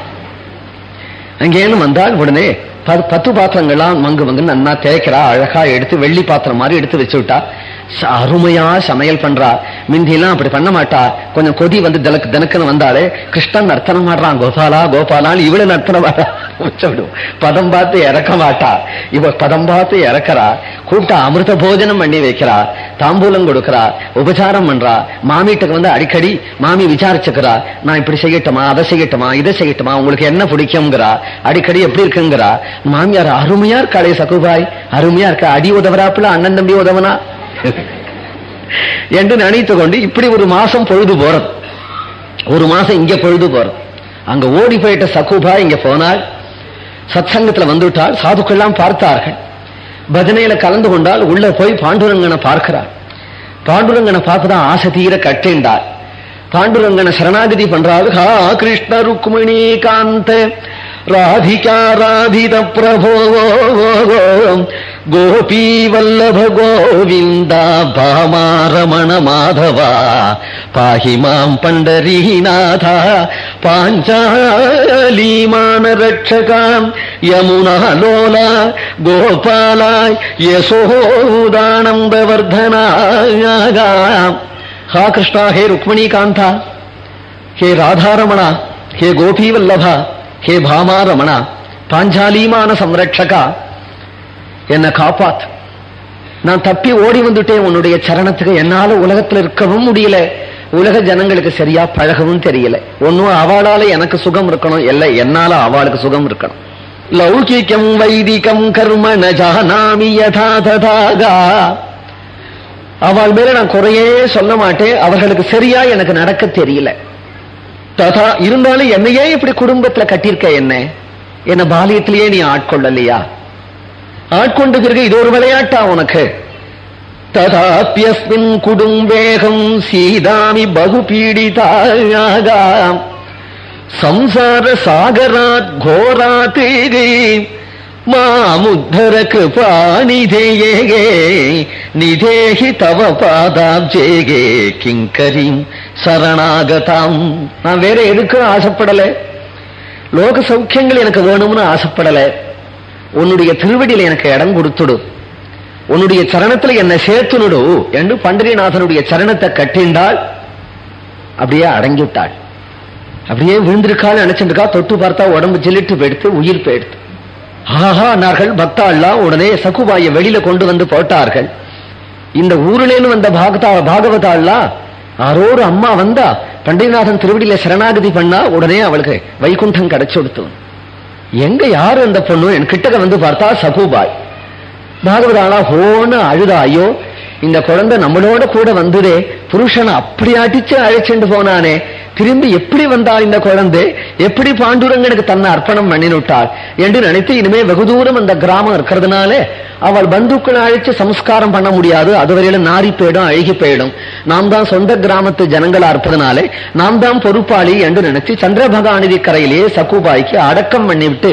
அங்கேயும் வந்தால் உடனே பத்து பாத்திரங்கள்லாம் மங்கு மங்கு நன்னா தேய்க்கிறா அழகா எடுத்து வெள்ளி பாத்திரம் மாதிரி எடுத்து வச்சு விட்டா. அருமையா சமையல் பண்றா. மிந்திலாம் அப்படி பண்ண மாட்டா. கொஞ்சம் கொதி வந்து தினக்கு தினக்குன்னு வந்தாலே கிருஷ்ணன் நர்த்தனம் ஆடுறான். கோபாலா கோபாலான்னு இவளு நர்த்தனம் ஆடுறா. விடும் பதம் பார்த்து இறக்க மாட்டா. இவ பதம் பார்த்து இறக்கறா. கூப்பிட்டா அமிர்த போஜனம் பண்ணி வைக்கிறா. தாம்பூலம் கொடுக்கறா. உபசாரம் பண்றா. மாமிட்டுக்கு வந்து அடிக்கடி மாமி விசாரிச்சுக்கிறா. நான் இப்படி செய்யட்டுமா? அதை செய்யட்டுமா? இதை செய்யட்டுமா? உங்களுக்கு என்ன பிடிக்கும்ங்கிறா. அடிக்கடி எப்படி இருக்குங்கிறா. மாமியார் அருமையா இருக்காளே சகுபாய். அருமையா இருக்கா? அடி உதவராப்புல அண்ணன் தம்பி உதவனா? என்று நினைத்து கொண்டு இப்படி ஒரு மாசம் பொழுது போறது. ஒரு மாசம் இங்க பொழுது போறது. அங்க ஓடி போயிட்ட சகுபா இங்க போனாள். சத்சங்கத்துல வந்துவிட்டால் சாதுக்கெல்லாம் பார்த்தார்கள். பஜனையில கலந்து கொண்டால் உள்ள போய் பாண்டுரங்கனை பார்க்கிறார் பாண்டுரங்கனை பார்த்துதான் ஆசை தீர கட்டேண்டார் பாண்டுரங்கனை சரணாகதி பண்றாரு ஹா கிருஷ்ண ருக்மிணி காந்த ராதிகா ராதித பிரபோ கோபி வல்லப கோவிந்தா பாமாரமண மாதவா பாஹி மாம் பண்டரீநாதா பாஞ்சாலீமான ரட்சகாம் யமுனா லோலா கோபாலாய் யசோதானந்த வர்தனாயாகாம் ஹா கிருஷ்ணா ஹே ருக்மிணி காந்தா ஹே ராதாரமணா ஹே கோபி வல்லபா ஹே பாமா ரமணா பாஞ்சாலீமான சம்ரட்சகா என்னை காப்பாத் நான் தப்பி ஓடி வந்துட்டேன் உன்னுடைய சரணத்துக்கு என்னால உலகத்துல இருக்கவும் முடியல உலக ஜனங்களுக்கு சரியா பழகவும் தெரியல ஒன்னும் அவளால எனக்கு சுகம் இருக்கணும் இல்ல என்னால அவளுக்கு சுகம் இருக்கணும் லௌகிக்கம் வைதிகம் கர்ம ந யதா ததாகா அவள் மேல நான் குறையே சொல்ல மாட்டேன் அவர்களுக்கு சரியா எனக்கு நடக்க தெரியல ததா இருந்தாலும் என்னையே இப்படி குடும்பத்துல கட்டியிருக்க என்ன? என்ன பாலியத்திலேயே நீ ஆட்கொள்ளலையா? ஆட்கொண்டு பிறகு இது ஒரு விளையாட்டா உனக்கு? ததாப்பியஸ்மின் குடும்பேகம் சீதாமி பகு பீடிதாக சம்சார சாகராத் கோராத் மாமுத்தர கிருபாநிதேயே நிதேஹி தவ பாதாப்ஜேகே கிங்கரிம் சரணாகதாம். நான் வேற எதுக்கும் ஆசைப்படல. லோக சௌக்கியங்கள் எனக்கு வேணும்னு ஆசைப்படல. உன்னுடைய திருவடியில் எனக்கு இடம் கொடுத்துடு. உன்னுடைய சரணத்தில் என்னை சேர்த்துனுடு என்று பண்டரிநாதனுடைய சரணத்தை கட்டிண்டாள். அப்படியே அடங்கிவிட்டாள். அப்படியே விழுந்திருக்காள் நினைச்சிருக்கா தொட்டு பார்த்தா உடம்பு ஜில்லிட்டு போயிடுத்து உயிர் போயிடுத்து ஆஹா பக்தாள்லாம் உடனே சகுபாயை வெளியில கொண்டு வந்து போட்டார்கள். இந்த ஊருலேன்னு வந்த பாகதா பாகவதாள்லாம் யாரோரு அம்மா வந்தா பண்டிதநாதன் திருவடியில சரணாகதி பண்ணா உடனே அவளுக்கு வைகுண்டம் கிடைச்சு கொடுத்து எங்க யாரு அந்த பொண்ணு? என் கிட்டக வந்து பார்த்தா சகுபாய். பாகவதாளா ஹோன்னு அழுதா ஐயோ இந்த குழந்தை நம்மளோட கூட வந்ததே புருஷனை அப்படி அடிச்சு அழைச்சிட்டு போனானே. திரும்பி எப்படி வந்தால் இந்த குழந்தை? எப்படி பாண்டுரங்கனுக்கு தன்னை அர்ப்பணம் பண்ணினுட்டாள்? என்று நினைத்து இனிமே வெகு தூரம் அந்த கிராமம் இருக்கிறதுனால அவள் பந்துக்கள் அழைச்சு சம்ஸ்காரம் பண்ண முடியாது. அதுவரையில நாரி போயிடும் அழுகி போயிடும். நாம் தான் சொந்த கிராமத்து ஜனங்களா இருப்பதனாலே நாம் தான் பொறுப்பாளி என்று நினைச்சு சந்திரபகாநிதி கரையிலேயே சக்குபாய்க்கு அடக்கம் பண்ணிவிட்டு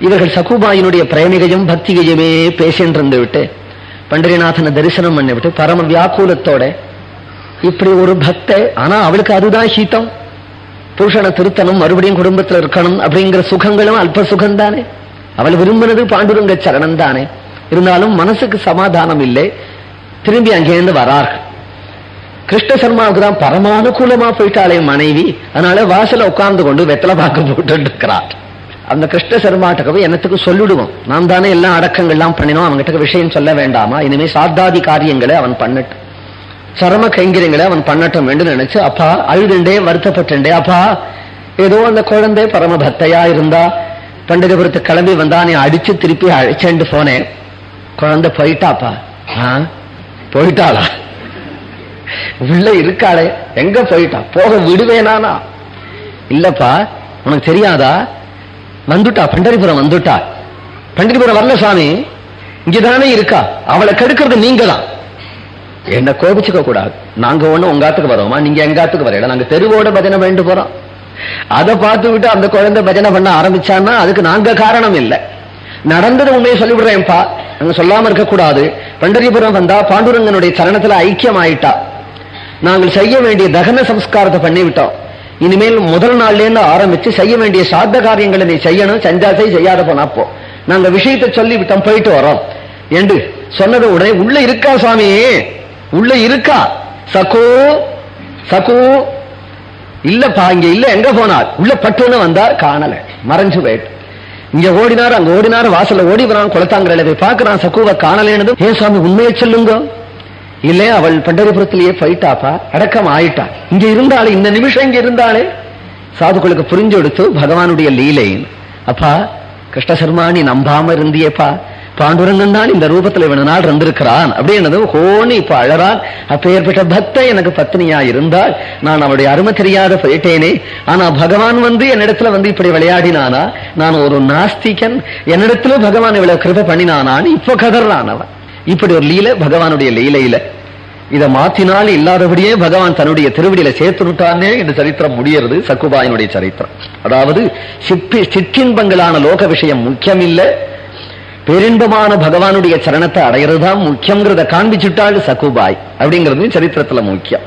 இவர்கள் சகுபாயினுடைய பிரேமிகையும் பக்திகையுமே பேசின்றிருந்து விட்டு பண்டரிநாதனை தரிசனம் பண்ணிவிட்டு பரம வியாக்குலத்தோட இப்படி ஒரு பக்த ஆனா அவளுக்கு அதுதான் ஹீதம் புருஷனை திருத்தணும் மறுபடியும் குடும்பத்துல இருக்கணும் அப்படிங்கிற சுகங்களும் அல்ப சுகம் தானே அவள் விரும்பினது பாண்டுரங்க சரணம் தானே இருந்தாலும் மனசுக்கு சமாதானம் இல்லை. திரும்பி அங்கேருந்து வரார்கள். கிருஷ்ண சர்மாவுக்கு தான் பரமானுகூலமா போயிட்டாளே மனைவி. அதனால வாசல உட்கார்ந்து கொண்டு வெத்தலை பார்க்க போட்டு இருக்கிறார் அந்த கிருஷ்ண சர்மாட்டக்க போய் என்னத்துக்கு சொல்லிடுவோம். நாம் தானே எல்லாம் அடக்கங்கள்லாம் பண்ணினோம் அவங்ககிட்ட விஷயம் சொல்ல வேண்டாமா? இனிமே சாத்தாதி காரியங்களை அவன் பண்ணட்டு சரம கைங்கரியங்களை அவன் பண்ணட்டும் என்று நினைச்சு அப்பா அழுதுண்டே வருத்தப்பட்டுண்டே அப்பா ஏதோ அந்த குழந்தை பரம பக்தையா இருந்தா பண்டிகபுரத்து கிளம்பி வந்தா நீ அடிச்சு திருப்பி அழைச்சேன்ட்டு போனேன். குழந்தை போயிட்டாப்பா. ஆ? போயிட்டாளா? உள்ள இருக்காளே எங்க போயிட்டா? போக விடுவேனானா? இல்லப்பா உனக்கு தெரியாதா? வந்துட்டா பண்டரிபுரம் வந்துட்டா. பண்டரிபுரம் வரல சாமி இங்கதானே இருக்கா? அவளை கெடுக்கிறது நீங்க தான் என்ன கோபிச்சுக்க கூடாது. நாங்க ஒண்ணு உங்காத்துக்கு வரோமா? நீங்க எங்காத்துக்கு வரையில? நாங்க தெருவோட பஜனை பண்ணிட்டு போறோம். அதை பார்த்து விட்டு அந்த குழந்தை பஜனை பண்ண ஆரம்பிச்சான்னா அதுக்கு நாங்க காரணம் இல்லை. நடந்தது உண்மையை சொல்லிவிடுறேன்ப்பா நாங்க சொல்லாம இருக்க கூடாது. பண்டரிபுரம் வந்தா பாண்டுரங்கனுடைய சரணத்துல ஐக்கியம் ஆயிட்டா நாங்கள் செய்ய வேண்டிய தகன சம்ஸ்காரத்தை பண்ணிவிட்டோம். இனிமேல் முதல் நாள்ல இருந்து ஆரம்பிச்சு செய்ய வேண்டிய சாத்த காரியங்களை நீ செய்யணும் செஞ்சாசை செய்யாத போனாப்போ நாங்க விஷயத்தை சொல்லி விட்டோம் போயிட்டு வரோம். என்று சொன்னது உடனே உள்ள இருக்கா சுவாமி உள்ள இருக்கா? சகோ சகோ. இல்லப்பா இங்க இல்ல. எங்க போனார்? உள்ள பட்டுன்னு வந்தார் காணல. மறைஞ்சு போயிட்டு. இங்க ஓடினார் அங்க ஓடினார் வாசல்ல ஓடி வரான் குளத்தாங்கரையில போய் பாக்குறான் சக்குவ காணலேனதும் ஏ சுவாமி உண்மையை சொல்லுங்க. இல்ல அவள் பண்டரிபுரத்திலேயே போயிட்டாப்பா. அடக்கம் ஆயிட்டா. இங்க இருந்தாளே இந்த நிமிஷம் இங்க இருந்தாளே. சாதுக்களுக்கு புரிஞ்சு எடுத்து பகவானுடைய லீலை அப்பா கிருஷ்ணசர்மா நீ நம்பாம இருந்தியேப்பா. பாண்டுரங்கன் தான் இந்த ரூபத்துல இவன நாள் இருந்திருக்கிறான் அப்படின்னது ஹோனி இப்ப அழறான் அப்பேற்பட்ட பக்த எனக்கு பத்னியா இருந்தால் நான் அவளுடைய அருமை தெரியாத போயிட்டேனே. ஆனா பகவான் வந்து என்னிடத்துல வந்து இப்படி விளையாடினானா? நான் ஒரு நாஸ்திகன். என்னிடத்துல பகவான் இவ்வளவு கிருப பண்ணினானான்னு இப்ப கதறான் அவன். இப்படி ஒரு லீல பகவானுடைய லீலையில. இதை மாத்தினால் இல்லாதபடியே பகவான் தன்னுடைய திருவடியில சேர்த்து விட்டானே என்று சரித்திரம் முடியறது சக்குபாயினுடைய சரித்திரம். அதாவது சிப்பி சிற்றின்பங்களான லோக விஷயம் முக்கியம் இல்லை பேரின்பமான பகவானுடைய சரணத்தை அடையிறது தான் முக்கியங்கிறத காண்பிச்சுட்டாள் சகுபாய் அப்படிங்கிறது சரித்திரத்துல முக்கியம்.